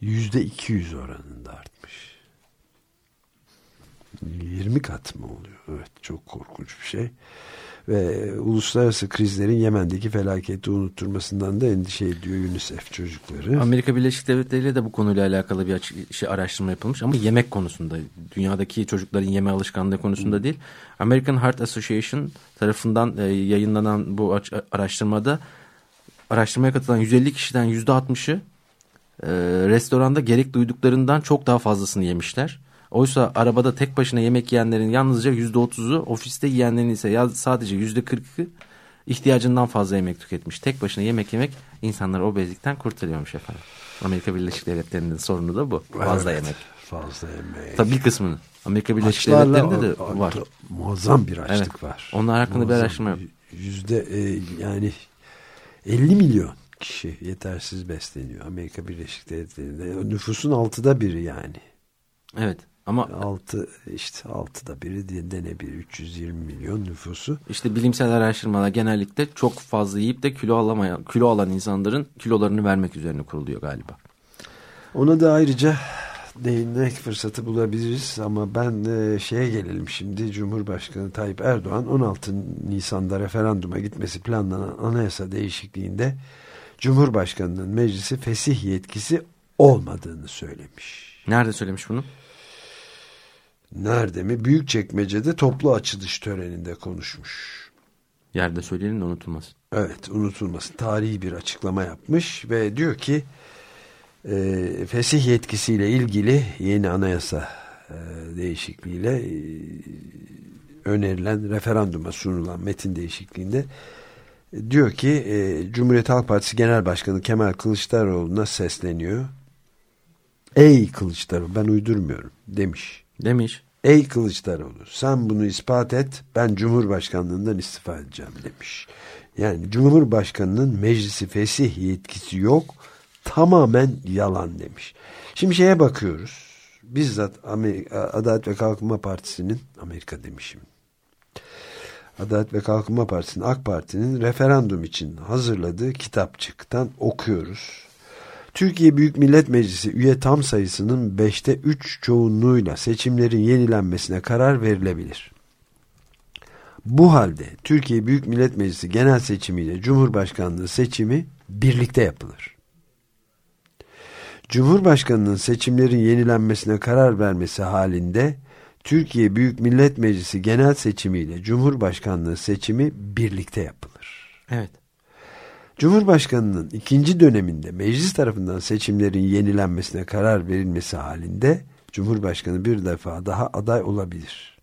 Yüzde 200 oranında artmış. 20 kat mı oluyor? Evet çok korkunç bir şey. Ve uluslararası krizlerin Yemen'deki felaketi unutturmasından da endişe ediyor UNICEF çocukları. Amerika Birleşik Devletleri ile de bu konuyla alakalı bir şey, araştırma yapılmış ama yemek konusunda dünyadaki çocukların yeme alışkanlığı konusunda değil. American Heart Association tarafından e, yayınlanan bu araştırmada araştırmaya katılan 150 kişiden %60'ı e, restoranda gerek duyduklarından çok daha fazlasını yemişler. Oysa arabada tek başına yemek yiyenlerin yalnızca %30'u ofiste yiyenlerin ise sadece %40'ı ihtiyacından fazla yemek tüketmiş. Tek başına yemek yemek insanları obezlikten kurtarıyormuş efendim. Amerika Birleşik Devletleri'nin sorunu da bu. Fazla Evet, yemek. Fazla yemek. Tabii bir kısmını. Amerika Birleşik Açlarla Devletleri'nde de var. Muazzam bir açlık Evet. var. Onlar hakkında bir Muazzam. araştırma yap. Yüzde e, yani 50 milyon kişi yetersiz besleniyor Amerika Birleşik Devletleri'nde. Nüfusun altıda biri yani. Evet ama Altı işte altıda biri diye denebilir 320 milyon nüfusu. işte bilimsel araştırmalar genellikle çok fazla yiyip de kilo alamayan, kilo alan insanların kilolarını vermek üzerine kuruluyor galiba. Ona da ayrıca değinmek fırsatı bulabiliriz ama ben e, şeye gelelim şimdi Cumhurbaşkanı Tayyip Erdoğan 16 Nisan'da referanduma gitmesi planlanan anayasa değişikliğinde Cumhurbaşkanı'nın meclisi fesih yetkisi olmadığını söylemiş. Nerede söylemiş bunu? Nerede mi? Büyükçekmece'de toplu açılış töreninde konuşmuş. Yerde söyleyelim de unutulmasın. Evet unutulmasın. Tarihi bir açıklama yapmış ve diyor ki e, fesih yetkisiyle ilgili yeni anayasa e, değişikliğiyle e, önerilen referanduma sunulan metin değişikliğinde e, diyor ki e, Cumhuriyet Halk Partisi Genel Başkanı Kemal Kılıçdaroğlu'na sesleniyor. Ey Kılıçdaroğlu ben uydurmuyorum demiş. Demiş. Ey Kılıçdaroğlu sen bunu ispat et ben Cumhurbaşkanlığından istifa edeceğim demiş. Yani Cumhurbaşkanının meclisi fesih yetkisi yok tamamen yalan demiş. Şimdi şeye bakıyoruz. Bizzat Amerika, Adalet ve Kalkınma Partisi'nin Amerika demişim. Adalet ve Kalkınma Partisi'nin AK Parti'nin referandum için hazırladığı kitapçıktan okuyoruz. Türkiye Büyük Millet Meclisi üye tam sayısının 5'te 3 çoğunluğuyla seçimlerin yenilenmesine karar verilebilir. Bu halde Türkiye Büyük Millet Meclisi genel seçimiyle Cumhurbaşkanlığı seçimi birlikte yapılır. Cumhurbaşkanının seçimlerin yenilenmesine karar vermesi halinde Türkiye Büyük Millet Meclisi genel seçimiyle Cumhurbaşkanlığı seçimi birlikte yapılır. Evet. Cumhurbaşkanının ikinci döneminde meclis tarafından seçimlerin yenilenmesine karar verilmesi halinde Cumhurbaşkanı bir defa daha aday olabilir.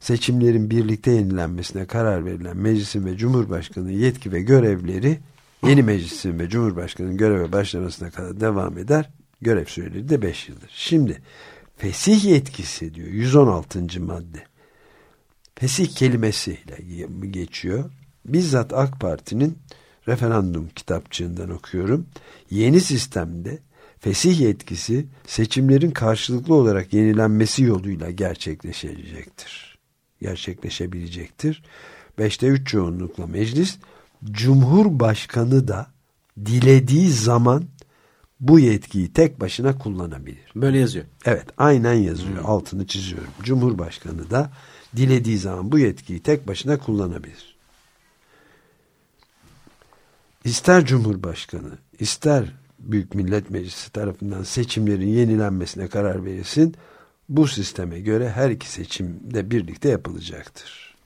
Seçimlerin birlikte yenilenmesine karar verilen meclisin ve Cumhurbaşkanı yetki ve görevleri yeni meclisin ve Cumhurbaşkanı'nın göreve başlamasına kadar devam eder. Görev süreleri de 5 yıldır. Şimdi fesih yetkisi diyor 116. madde. Fesih kelimesiyle geçiyor. Bizzat AK Parti'nin referandum kitapçığından okuyorum. Yeni sistemde fesih yetkisi seçimlerin karşılıklı olarak yenilenmesi yoluyla gerçekleşecektir. Gerçekleşebilecektir. Beşte üç çoğunlukla meclis Cumhurbaşkanı da dilediği zaman bu yetkiyi tek başına kullanabilir. Böyle yazıyor. Evet aynen yazıyor. Hmm. Altını çiziyorum. Cumhurbaşkanı da dilediği zaman bu yetkiyi tek başına kullanabilir. İster Cumhurbaşkanı, ister Büyük Millet Meclisi tarafından seçimlerin yenilenmesine karar verilsin, bu sisteme göre her iki seçim de birlikte yapılacaktır.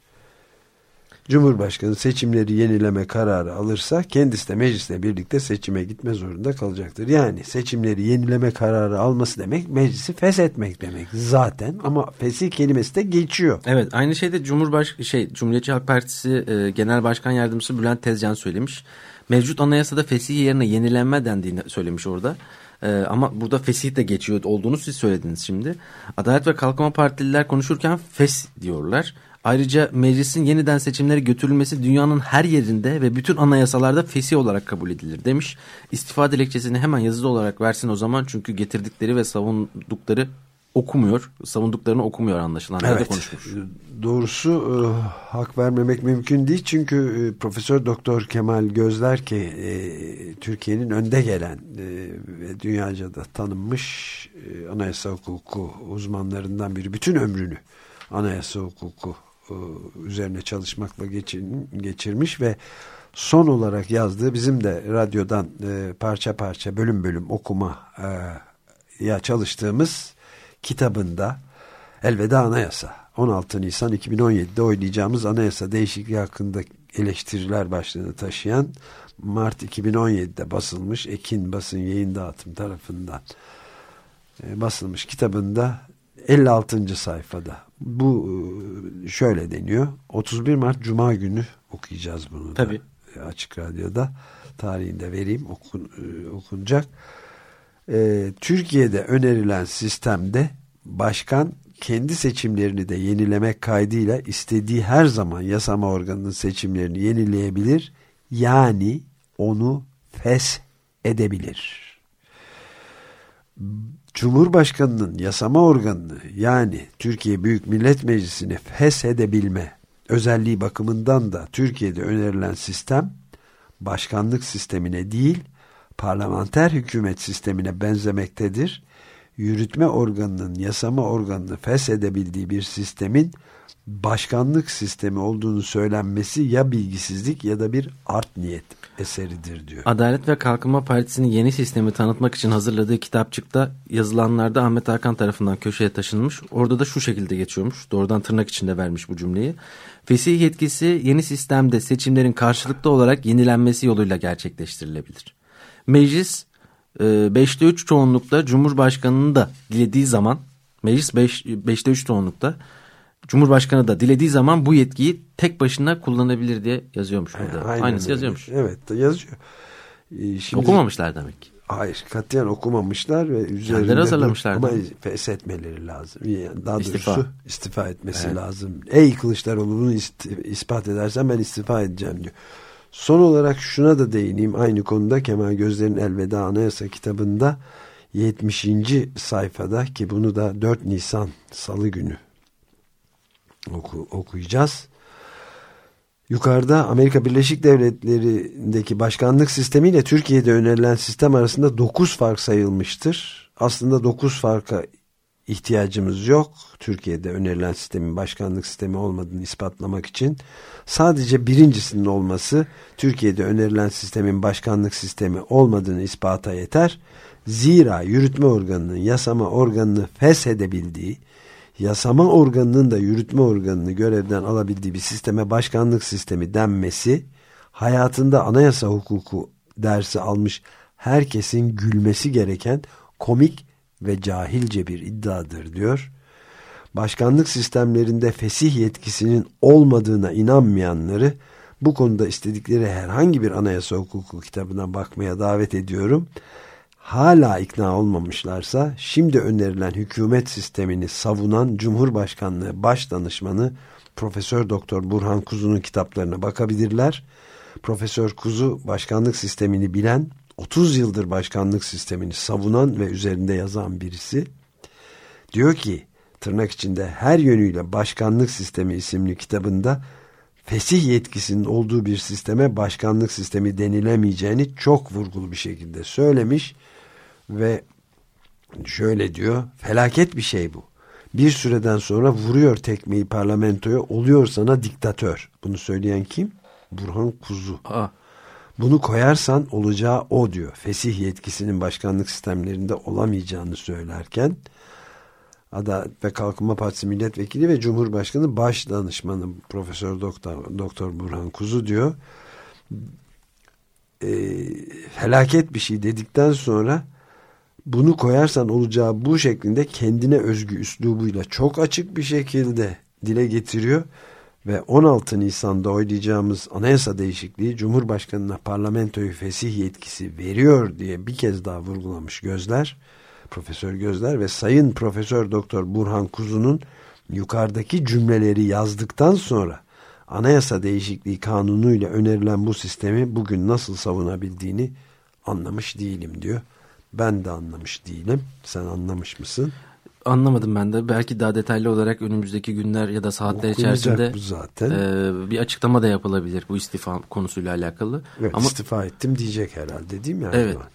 Cumhurbaşkanı seçimleri yenileme kararı alırsa kendisi de meclisle birlikte seçime gitme zorunda kalacaktır. Yani seçimleri yenileme kararı alması demek meclisi feshetmek demek zaten ama fesih kelimesi de geçiyor. Evet aynı şeyde Cumhurbaş şey Cumhuriyetçi Halk Partisi e, Genel Başkan Yardımcısı Bülent Tezcan söylemiş. Mevcut anayasada fesih yerine yenilenme dendiğini söylemiş orada. Ee, ama burada fesih de geçiyor olduğunu siz söylediniz şimdi. Adalet ve Kalkınma Partililer konuşurken fes diyorlar. Ayrıca meclisin yeniden seçimlere götürülmesi dünyanın her yerinde ve bütün anayasalarda fesih olarak kabul edilir demiş. İstifa dilekçesini hemen yazılı olarak versin o zaman çünkü getirdikleri ve savundukları okumuyor. Savunduklarını okumuyor anlaşılan. Evet. Konuşmuş. Doğrusu e, hak vermemek mümkün değil. Çünkü e, Profesör Doktor Kemal Gözler ki e, Türkiye'nin önde gelen e, ve dünyaca da tanınmış e, anayasa hukuku uzmanlarından biri. Bütün ömrünü anayasa hukuku e, üzerine çalışmakla geçir, geçirmiş ve son olarak yazdığı bizim de radyodan e, parça parça bölüm bölüm okuma e, ya çalıştığımız kitabında Elveda Anayasa. 16 Nisan 2017'de oylayacağımız anayasa değişikliği hakkında eleştiriler başlığını taşıyan Mart 2017'de basılmış Ekin Basın Yayın Dağıtım tarafından e, basılmış kitabında 56. sayfada. Bu e, şöyle deniyor. 31 Mart Cuma günü okuyacağız bunu Tabii. da açık radyoda. Tarihinde vereyim okun, e, okunacak e, Türkiye'de önerilen sistemde başkan kendi seçimlerini de yenilemek kaydıyla istediği her zaman yasama organının seçimlerini yenileyebilir. Yani onu fes edebilir. Cumhurbaşkanının yasama organını yani Türkiye Büyük Millet Meclisi'ni feshedebilme özelliği bakımından da Türkiye'de önerilen sistem başkanlık sistemine değil parlamenter hükümet sistemine benzemektedir. Yürütme organının yasama organını feshedebildiği bir sistemin başkanlık sistemi olduğunu söylenmesi ya bilgisizlik ya da bir art niyet eseridir diyor. Adalet ve Kalkınma Partisi'nin yeni sistemi tanıtmak için hazırladığı kitapçıkta yazılanlarda Ahmet Hakan tarafından köşeye taşınmış. Orada da şu şekilde geçiyormuş. Doğrudan tırnak içinde vermiş bu cümleyi. Fesih yetkisi yeni sistemde seçimlerin karşılıklı olarak yenilenmesi yoluyla gerçekleştirilebilir. Meclis 5'te e, 3 çoğunlukla Cumhurbaşkanı'nın da dilediği zaman Meclis 5'te 3 çoğunlukta. Cumhurbaşkanı da dilediği zaman bu yetkiyi tek başına kullanabilir diye yazıyormuş burada. Aynen Aynısı öyle. yazıyormuş. Evet yazıyor. Ee, Şimdi, Okumamışlar demek ki. Hayır katiyen okumamışlar ve üzerinde hazırlamışlar Ama feshetmeleri lazım. Yani Daha İstifa. doğrusu istifa etmesi Evet. lazım. Ey Kılıçdaroğlu bunu ispat edersen ben istifa edeceğim diyor. Son olarak şuna da değineyim. Aynı konuda Kemal Gözler'in Elveda Anayasa kitabında 70. sayfada ki bunu da 4 Nisan Salı günü oku, okuyacağız. Yukarıda Amerika Birleşik Devletleri'ndeki başkanlık sistemiyle Türkiye'de önerilen sistem arasında 9 fark sayılmıştır. Aslında 9 farka ihtiyacımız yok. Türkiye'de önerilen sistemin başkanlık sistemi olmadığını ispatlamak için sadece birincisinin olması Türkiye'de önerilen sistemin başkanlık sistemi olmadığını ispata yeter. Zira yürütme organının yasama organını feshedebildiği yasama organının da yürütme organını görevden alabildiği bir sisteme başkanlık sistemi denmesi hayatında anayasa hukuku dersi almış herkesin gülmesi gereken komik ve cahilce bir iddiadır diyor. Başkanlık sistemlerinde fesih yetkisinin olmadığına inanmayanları bu konuda istedikleri herhangi bir anayasa hukuku kitabına bakmaya davet ediyorum. Hala ikna olmamışlarsa şimdi önerilen hükümet sistemini savunan Cumhurbaşkanlığı Başdanışmanı Profesör Doktor Burhan Kuzu'nun kitaplarına bakabilirler. Profesör Kuzu başkanlık sistemini bilen, 30 yıldır başkanlık sistemini savunan ve üzerinde yazan birisi. Diyor ki tırnak içinde her yönüyle başkanlık sistemi isimli kitabında fesih yetkisinin olduğu bir sisteme başkanlık sistemi denilemeyeceğini çok vurgulu bir şekilde söylemiş ve şöyle diyor felaket bir şey bu. Bir süreden sonra vuruyor tekmeyi parlamentoya oluyor sana diktatör. Bunu söyleyen kim? Burhan Kuzu. Aa, Bunu koyarsan olacağı o diyor. Fesih yetkisinin başkanlık sistemlerinde olamayacağını söylerken Adalet ve Kalkınma Partisi milletvekili ve Cumhurbaşkanı baş danışmanı Profesör Doktor Doktor Burhan Kuzu diyor. E, felaket bir şey dedikten sonra bunu koyarsan olacağı bu şeklinde kendine özgü üslubuyla çok açık bir şekilde dile getiriyor ve 16 Nisan'da oylayacağımız anayasa değişikliği Cumhurbaşkanı'na parlamentoyu fesih yetkisi veriyor diye bir kez daha vurgulamış Gözler, Profesör Gözler ve Sayın Profesör Doktor Burhan Kuzu'nun yukarıdaki cümleleri yazdıktan sonra anayasa değişikliği kanunuyla önerilen bu sistemi bugün nasıl savunabildiğini anlamış değilim diyor. Ben de anlamış değilim. Sen anlamış mısın? Anlamadım ben de. Belki daha detaylı olarak önümüzdeki günler ya da saatler Okunacak içerisinde zaten. e, bir açıklama da yapılabilir bu istifa konusuyla alakalı. Evet, Ama istifa ettim diyecek herhalde değil mi? Evet. Erdoğan?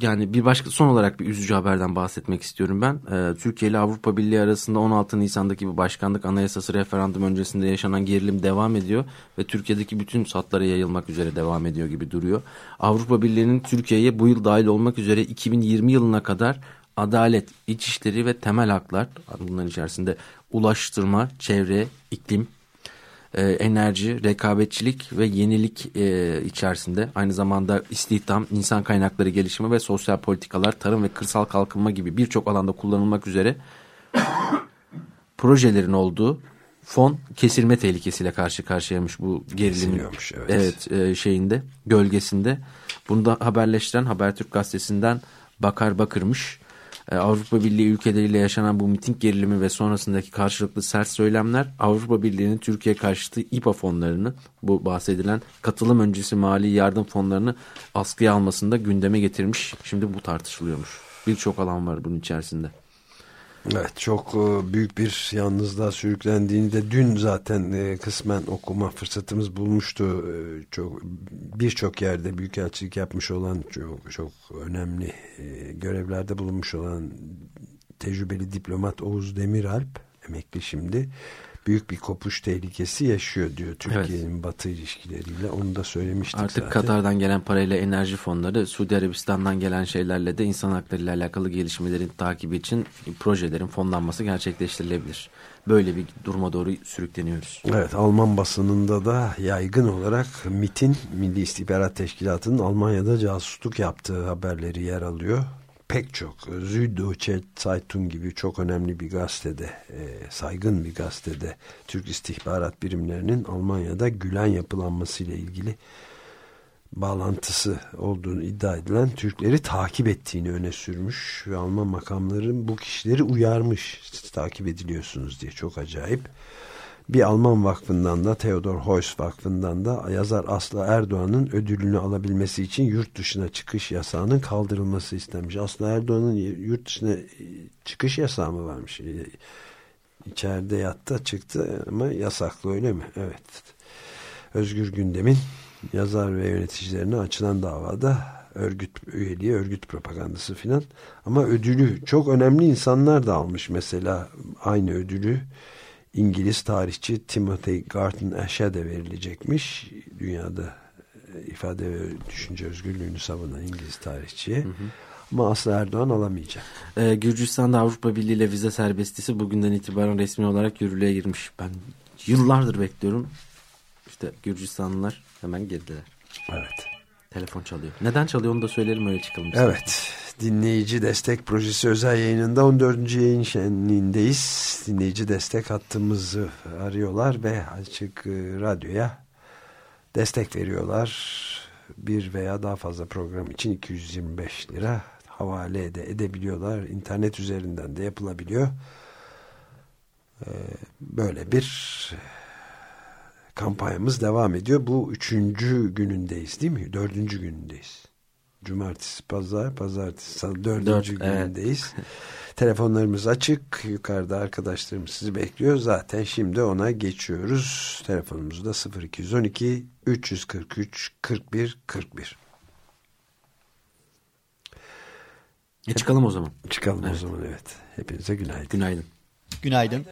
Yani bir başka son olarak bir üzücü haberden bahsetmek istiyorum ben. Ee, Türkiye ile Avrupa Birliği arasında 16 Nisan'daki bu başkanlık anayasası referandum öncesinde yaşanan gerilim devam ediyor ve Türkiye'deki bütün satlara yayılmak üzere devam ediyor gibi duruyor. Avrupa Birliği'nin Türkiye'ye bu yıl dahil olmak üzere 2020 yılına kadar adalet, içişleri ve temel haklar bunların içerisinde ulaştırma, çevre, iklim, e, enerji, rekabetçilik ve yenilik e, içerisinde aynı zamanda istihdam, insan kaynakları gelişimi ve sosyal politikalar, tarım ve kırsal kalkınma gibi birçok alanda kullanılmak üzere (coughs) projelerin olduğu fon kesilme tehlikesiyle karşı karşıyaymış bu gerilimin evet. evet e, şeyinde gölgesinde. Bunu da haberleştiren Habertürk gazetesinden Bakar Bakırmış. E, Avrupa Birliği ülkeleriyle yaşanan bu miting gerilimi ve sonrasındaki karşılıklı sert söylemler Avrupa Birliği'nin Türkiye karşıtı İPA fonlarını bu bahsedilen katılım öncesi mali yardım fonlarını askıya almasında gündeme getirmiş. Şimdi bu tartışılıyormuş. Birçok alan var bunun içerisinde. Evet çok e, büyük bir yalnızlığa sürüklendiğini de dün zaten e, kısmen okuma fırsatımız bulmuştu. E, Çok birçok yerde büyükelçilik yapmış olan çok çok önemli görevlerde bulunmuş olan tecrübeli diplomat Oğuz Demiralp emekli şimdi büyük bir kopuş tehlikesi yaşıyor diyor Türkiye'nin batı ilişkileriyle. Onu da söylemiştik Artık zaten. Katar'dan gelen parayla enerji fonları, Suudi Arabistan'dan gelen şeylerle de insan hakları ile alakalı gelişmelerin takibi için projelerin fonlanması gerçekleştirilebilir. Böyle bir duruma doğru sürükleniyoruz. Evet Alman basınında da yaygın olarak MIT'in Milli İstihbarat Teşkilatı'nın Almanya'da casusluk yaptığı haberleri yer alıyor. Pek çok Süddeutsche Zeitung gibi çok önemli bir gazetede e, saygın bir gazetede Türk istihbarat birimlerinin Almanya'da Gülen yapılanması ile ilgili bağlantısı olduğunu iddia edilen Türkleri takip ettiğini öne sürmüş ve Alman makamların bu kişileri uyarmış takip ediliyorsunuz diye çok acayip. Bir Alman vakfından da Theodor Heuss vakfından da yazar Aslı Erdoğan'ın ödülünü alabilmesi için yurt dışına çıkış yasağının kaldırılması istenmiş. Aslı Erdoğan'ın yurt dışına çıkış yasağı mı varmış? İçeride yattı çıktı ama yasaklı öyle mi? Evet. Özgür Gündem'in yazar ve yöneticilerine açılan davada örgüt üyeliği, örgüt propagandası filan. Ama ödülü çok önemli insanlar da almış mesela aynı ödülü İngiliz tarihçi Timothy Garton Ash'e de verilecekmiş. Dünyada e, ifade ve düşünce özgürlüğünü savunan İngiliz tarihçiye. Hı hı. Ama Aslı Erdoğan alamayacak. Ee, Gürcistan'da Avrupa Birliği ile vize serbestisi bugünden itibaren resmi olarak yürürlüğe girmiş. Ben yıllardır bekliyorum. İşte Gürcistanlılar hemen girdiler. Evet. Telefon çalıyor. Neden çalıyor onu da söylerim öyle çıkalım. Evet. Dinleyici Destek Projesi özel yayınında 14. yayın şenliğindeyiz. Dinleyici destek hattımızı arıyorlar ve açık e, radyoya destek veriyorlar. Bir veya daha fazla program için 225 lira havale de edebiliyorlar. İnternet üzerinden de yapılabiliyor. E, böyle bir kampanyamız devam ediyor. Bu üçüncü günündeyiz değil mi? Dördüncü günündeyiz. Cumartesi, pazar, pazartesi, salı dördüncü Dört, günündeyiz. Evet. (laughs) Telefonlarımız açık. Yukarıda arkadaşlarımız sizi bekliyor. Zaten şimdi ona geçiyoruz. Telefonumuz da 0212 343 41 41. E çıkalım o zaman. Çıkalım evet. o zaman evet. Hepinize günaydın. Günaydın. Günaydın.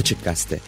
Açık Gazete